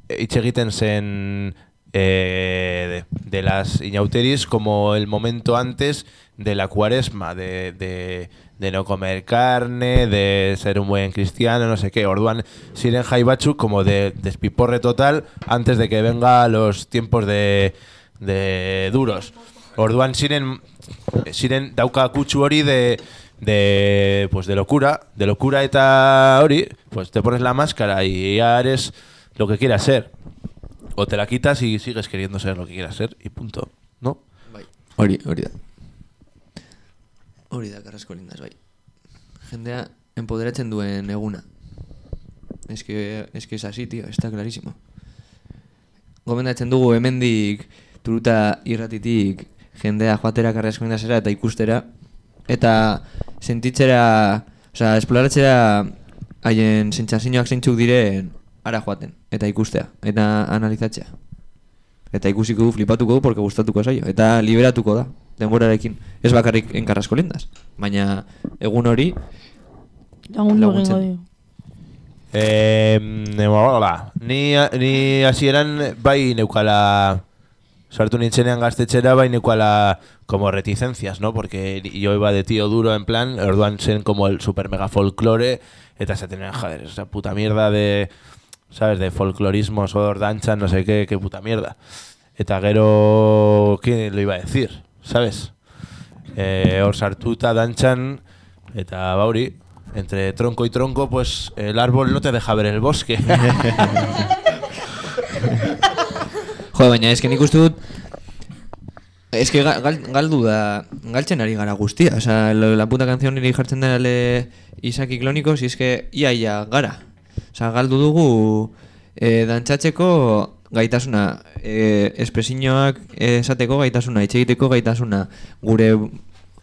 hitz egiten zen eh, de, de las inauteris como el momento antes de la cuaresma, de, de, de no comer carne, de ser un buen cristiano, no sé qué. Orduan ziren jai batzuk como de despiporre total antes de que venga los tiempos de, de duros. Orduan ziren, ziren dauka kutsu hori de, de, pues de locura, de locura eta hori, pues te pones la máscara y ya eres lo que quieras ser. O te la quitas y sigues queriendo ser lo que quieras ser y punto, ¿no? Hori, hori da. Hori da, Carrasco Lindas, bai. Jendea empoderatzen duen eguna. Es que, es que es así, tío, está clarísimo. Gomendatzen dugu hemendik turuta irratitik jendea joatera Carrasco Lindasera eta ikustera. Eta sentitzera, osea, esploratzera haien sentsazioak zeintzuk diren ara joaten. Eta ikustea, eta analizatzea. Eta ikusiko du, flipatuko du, porque gustatuko zaio. Eta liberatuko da, denborarekin. Ez bakarrik enkarrasko lindas. Baina egun hori, Lagundu Laguntzen. egingo dio. Eh, hola, ni, ni hasieran bai neukala sartu nintzenean gaztetxera bai neukala como reticencias, ¿no? Porque yo iba de tío duro en plan, orduan zen como el super mega folclore eta se tenían, joder, esa puta mierda de ¿sabes? De folclorismo, sor dancha, no sé qué, qué puta mierda. Eta gero, ¿quién lo iba a decir? ¿Sabes? Eh, hor sartuta danchan eta bauri, entre tronco y tronco, pues el árbol no te deja ver el bosque. jo, baina eske nik uste dut eske ga- gal, galdu da galtzen ari gara guztia, osea, lo- la puta canción niri jartzen da le Isaki es que ia ia gara. Osea, galdu dugu eh, dantzatzeko gaitasuna, eh, espresioak esateko gaitasuna, hitz egiteko gaitasuna, gure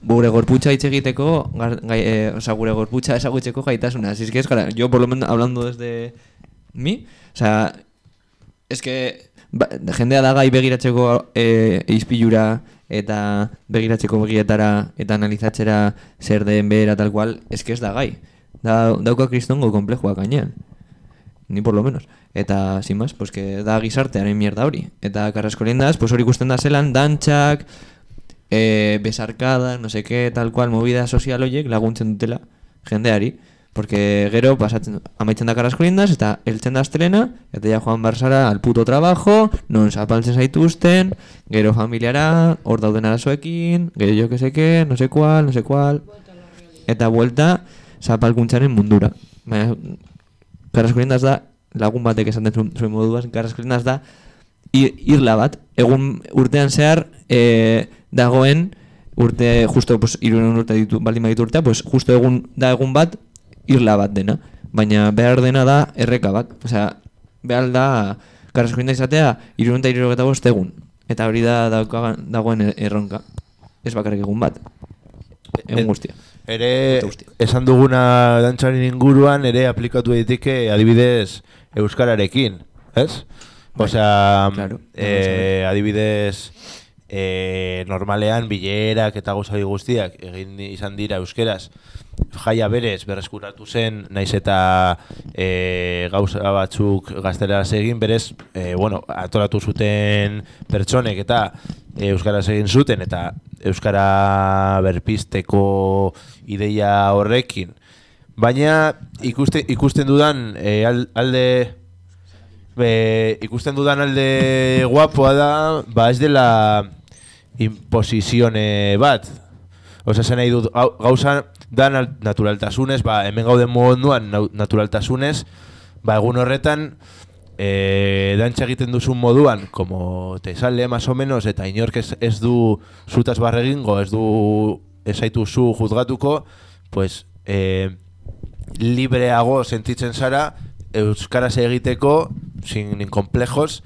gure gorputza hitz egiteko, gai, eh, osea, gure gorputza ezagutzeko gaitasuna. Es que es gara, yo por lo menos hablando desde mí, o sea, es que ba, jendea da gai begiratzeko e, izpilura eta begiratzeko begietara eta analizatzera zer den behera tal cual, es que ez da gai. Da, dauka kristongo komplejoa gainean. Ni por lo menos. Eta, sin más, pues que da gizartearen mierda hori. Eta Carrasco Lindas, pues hori ikusten da zelan, dantxak, eh, besarkada, no qué, tal cual, movida sozial horiek laguntzen dutela jendeari. Porque gero pasatzen, amaitzen da Carrasco Lindas, eta heltzen da astelena, eta ja joan barzara al puto trabajo, non zapaltzen zaituzten, gero familiara, hor dauden arazoekin, gero jo que no sé cual, no sé cual. Eta vuelta zapalkuntzaren mundura. Baina, Carrasco Lindas da, lagun batek esaten zuen, zuen moduaz, Carrasco Lindas da, ir, irla bat, egun urtean zehar e, dagoen urte, justo, pues, irunen urte ditu, baldin baditu urtea, pues, justo egun, da egun bat, irla bat dena. Baina behar dena da erreka bat. Osea, behar da karraskoinda izatea irurenta irurogeta bost egun. Eta hori da daukagan- dagoen e- erronka. Ez bakarrik egun bat. Egun guztia. Ere, esan duguna dantzaren inguruan, ere aplikatu daiteke adibidez euskararekin, ez? Osea, claro. eh, adibidez, eh, normalean bilerak eta gauza hori guztiak egin izan dira euskeraz. Jaia berez berreskuratu zen, naiz eta eh, gauza batzuk gazteleraz egin, berez, eh, bueno, atolatu zuten pertsonek eta eh, euskaraz egin zuten eta euskara berpisteko ideia horrekin. Baina ikuste, ikusten dudan al- alde Be, ikusten dudan alde guapoa da, ba ez dela imposizione bat. Osa, zen nahi dut, gau- gauza da na- naturaltasunez, ba, hemen gauden nau- naturaltasunez, ba, egun horretan, e, dantxa egiten duzun moduan, como te sale, más o menos, eta inork ez, ez du zutaz barregingo, ez du ez zaitu zu juzgatuko, pues, e, libreago sentitzen zara, euskaraz egiteko, sin complejos,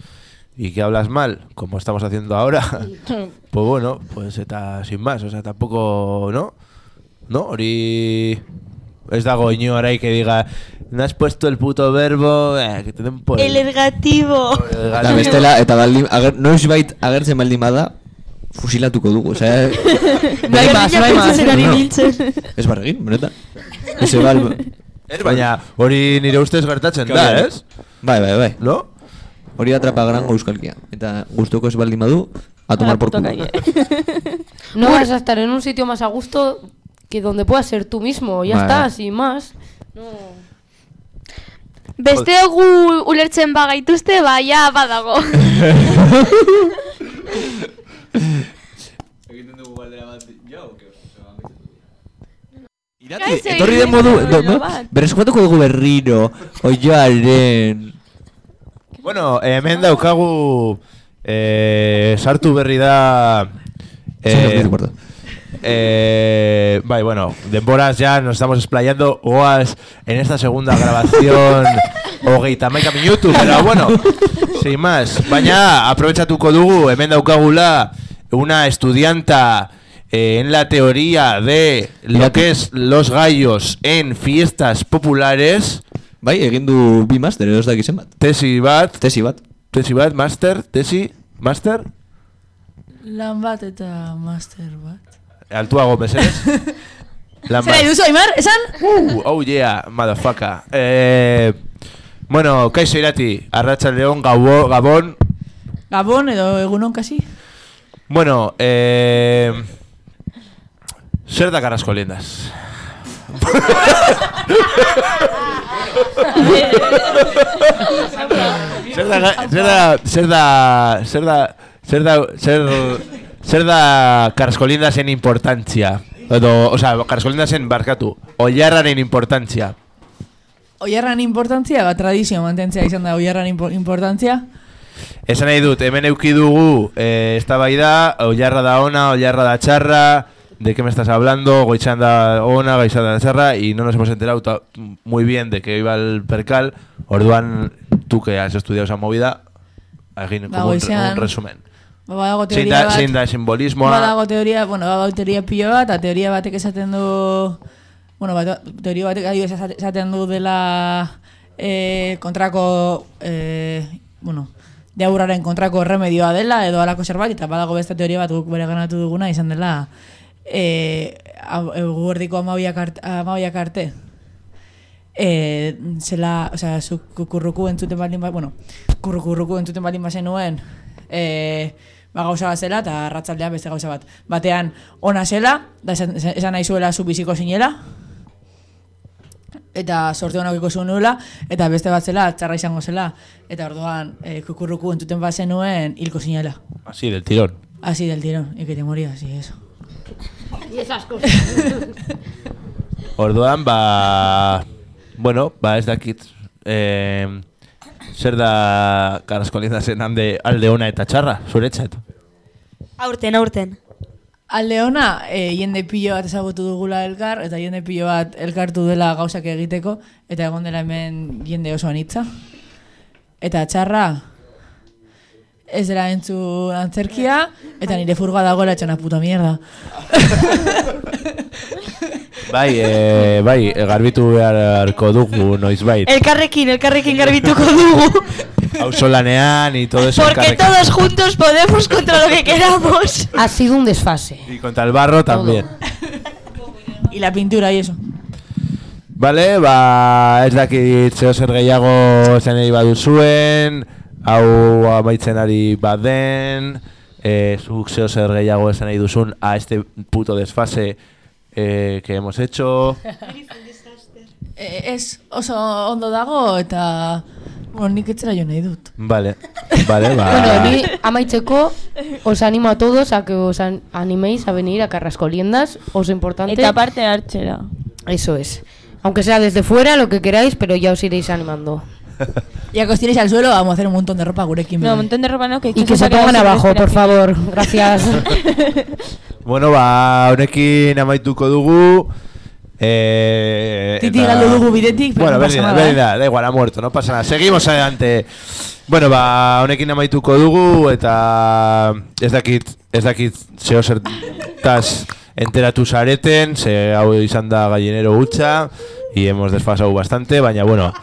y que hablas mal, como estamos haciendo ahora, pues bueno, pues eta sin más, o sea, tampoco, ¿no? ¿No? Hori ez dago inoarai que diga, no has puesto el puto verbo, eh, que te den por El ergatibo. Eta bestela, eta baldin, ager, noizbait agertzen baldin bada, fusilatuko dugu, osea... No hay más, no hay más. No, no. biltzen. Ez benetan. benetan. Ez ebal... Ez, baina hori nire ustez gertatzen da, ez? Bai, bai, bai. No? Hori da trapagrango euskalkia. Eta gustuko ez baldin badu, a tomar por culo. No vas a estar en un sitio más a gusto que donde puedas ser tú mismo. Ya Vale. está, sin más. No. Beste gu ulertzen bagaituzte, baia badago. Irati, Gaitz etorri egin den modu, dugu do, baino no? bat. berreskuatuko dugu berriro, oioaren... Bueno, hemen daukagu eh, sartu berri da... Eh, no Eh, bai, bueno, denboras ya nos estamos explayando Oas en esta segunda grabación Hogeita maika minutu Pero bueno, sin más Baina, aprovechatuko dugu Hemen daukagula una estudianta eh, En la teoría de Lo que es los gallos En fiestas populares Bai, egin du bi master, edo ez dakizen bat. Tesi bat Tesi bat. Tesi bat, master, tesi, master Lan bat eta master bat. Altuago, mesedez Lan Zera duzu, Aimar, esan? Uh, oh yeah, motherfucker. Eh, bueno, kaixo irati, arratsaldeon gabo, gabon. Gabon edo egunon kasi? Bueno, eh, zer da carrasco lindas? zer da, zer da, zer da, zer da, zer da, zer, zer da Carrascolindasen importantzia? Edo, o sea, Carrascolindasen barkatu, Oiarraren importantzia. Oiarran importantzia, ba, tradizio mantentzea izan da oiarran impo- importantzia. Esan nahi dut, hemen euki dugu, eh, eztabaida, oiarra da ona, oiarra da txarra, de qué me estás hablando, goitzan da ona, goitzan da txarra, y no nos hemos enterado muy bien de que iba el percal, orduan, tú que has estudiado esa movida, egin Ba, un, un resumen. Ba, badago teoria bat. zein da simbolismoa, Badago teoria, bueno, badago teoria pilo bat, eta teoria batek esaten du... Bueno, bat, teoria batek esaten du dela eh, kontrako... Eh, bueno, deaurraren kontrako remedioa dela, edo alako zerbait, eta badago beste teoria bat guk bere ganatu duguna izan dela eh, hau- eguerdiko amabiak amabiak arte eh, zela, osea, zu kurruku entzuten baldin bat, bueno, kurruku entzuten baldin bazen nuen, eh, ba gauza bat zela, eta arratzaldea beste gauza bat. Batean, ona zela, da esan, esan nahi zuela zu biziko zinela, eta sorte honak ikusi nuela, eta beste bat zela, txarra izango zela, eta orduan, eh, kukurruku entzuten bat zenuen, hilko zinela. así, del tirón. Así del tirón, y que te morías, y eso. Y esas cosas. Orduan, ba... Bueno, ba ez dakit... Eh, zer da Carrasco lindasen alde, alde ona eta txarra, zuretzat? Aurten, aurten. Alde ona, e, jende pilo bat ezagutu dugula elkar, eta jende pilo bat elkartu dela gauzak egiteko, eta egon dela hemen jende oso anitza. Eta txarra, ez dela entzun antzerkia, eta nire furgoa dagoela etxana puta mierda. Bai, e, bai, garbitu beharko dugu noiz bait. Elkarrekin, elkarrekin garbituko dugu. Auzolanean y todo eso. Porque todos juntos podemos contra lo que queramos. Ha sido un desfase. Y contra el barro también. Y la pintura y eso. Vale, ba, ez dakit zeo zer gehiago zen nahi baduzuen, hau amaitzen ari baden, eh, zuk zeo zer gehiago esan nahi duzun a este puto desfase eh, que hemos hecho. E, ez oso ondo dago, eta... Bueno, nik etxera jo nahi dut. Vale, vale, ba. Bueno, ni amaitzeko os animo a todos a que os an- animéis a venir a Carrascoliendas, os importante. Eta parte hartzera. Eso es. Aunque sea desde fuera, lo que queráis, pero ya os iréis animando. Ya que os tiréis al suelo, vamos a hacer un montón de ropa gurekin. No, un montón de ropa no, que Y que se pongan abajo, por favor. Gracias. Bueno, ba, honekin amaituko dugu. Eh, Titi eta- galdu dugu bidetik, pero bueno, no pasa berdin da, nada, berdin eh. da, da igual, ha muerto, no pasa nada. Seguimos adelante. Bueno, ba, honekin amaituko dugu eta ez dakit, ez dakit zeo zertaz enteratu zareten, ze hau izan da gallinero hutsa y hemos desfasado bastante, baina bueno,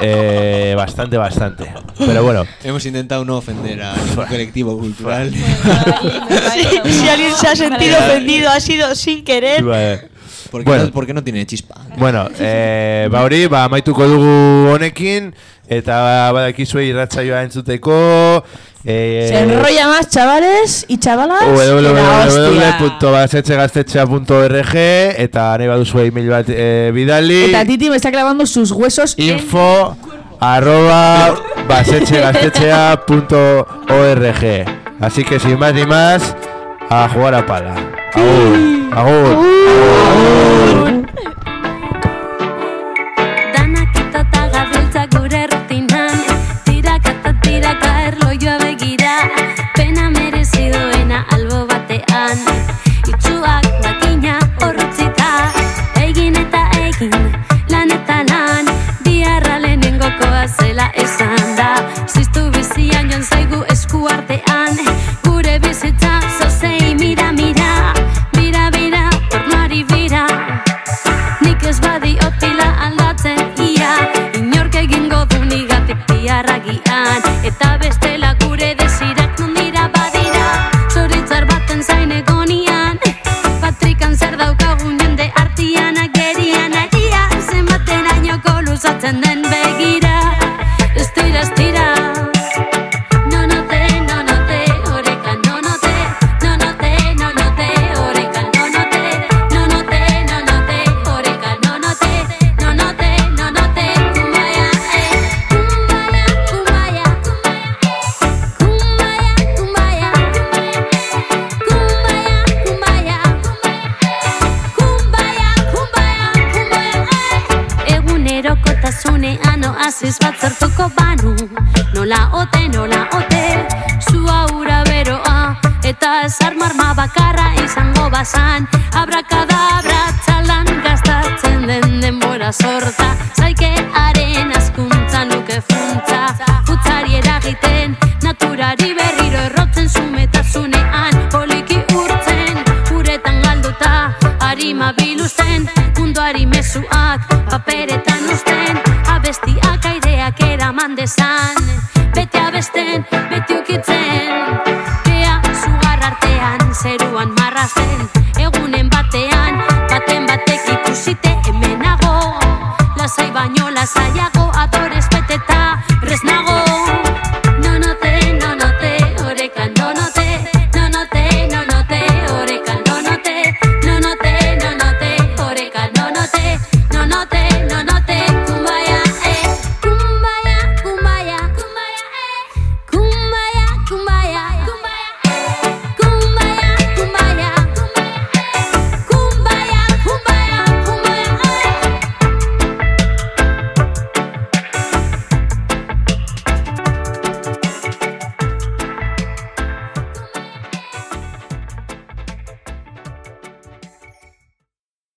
eh, bastante, bastante. Pero bueno, Hemos intentado no ofender a ningún colectivo cultural. Si, si alguien se ha sentido ofendido, ha sido sin querer. Vale. Porque, Bueno. no, porque no tiene chispa. Bueno, eh, ba hori, ba amaituko dugu honekin eta badakizue irratsaioa entzuteko eh, Se enrolla más, chavales y chavalas. www.basetxegaztetxea.org eta nahi baduzue email bat eh, bidali Eta Titi me está clavando sus huesos info arroba basetxegaztetxea.org Así que sin más ni más, a jugar a pala. Agur, agur. Danak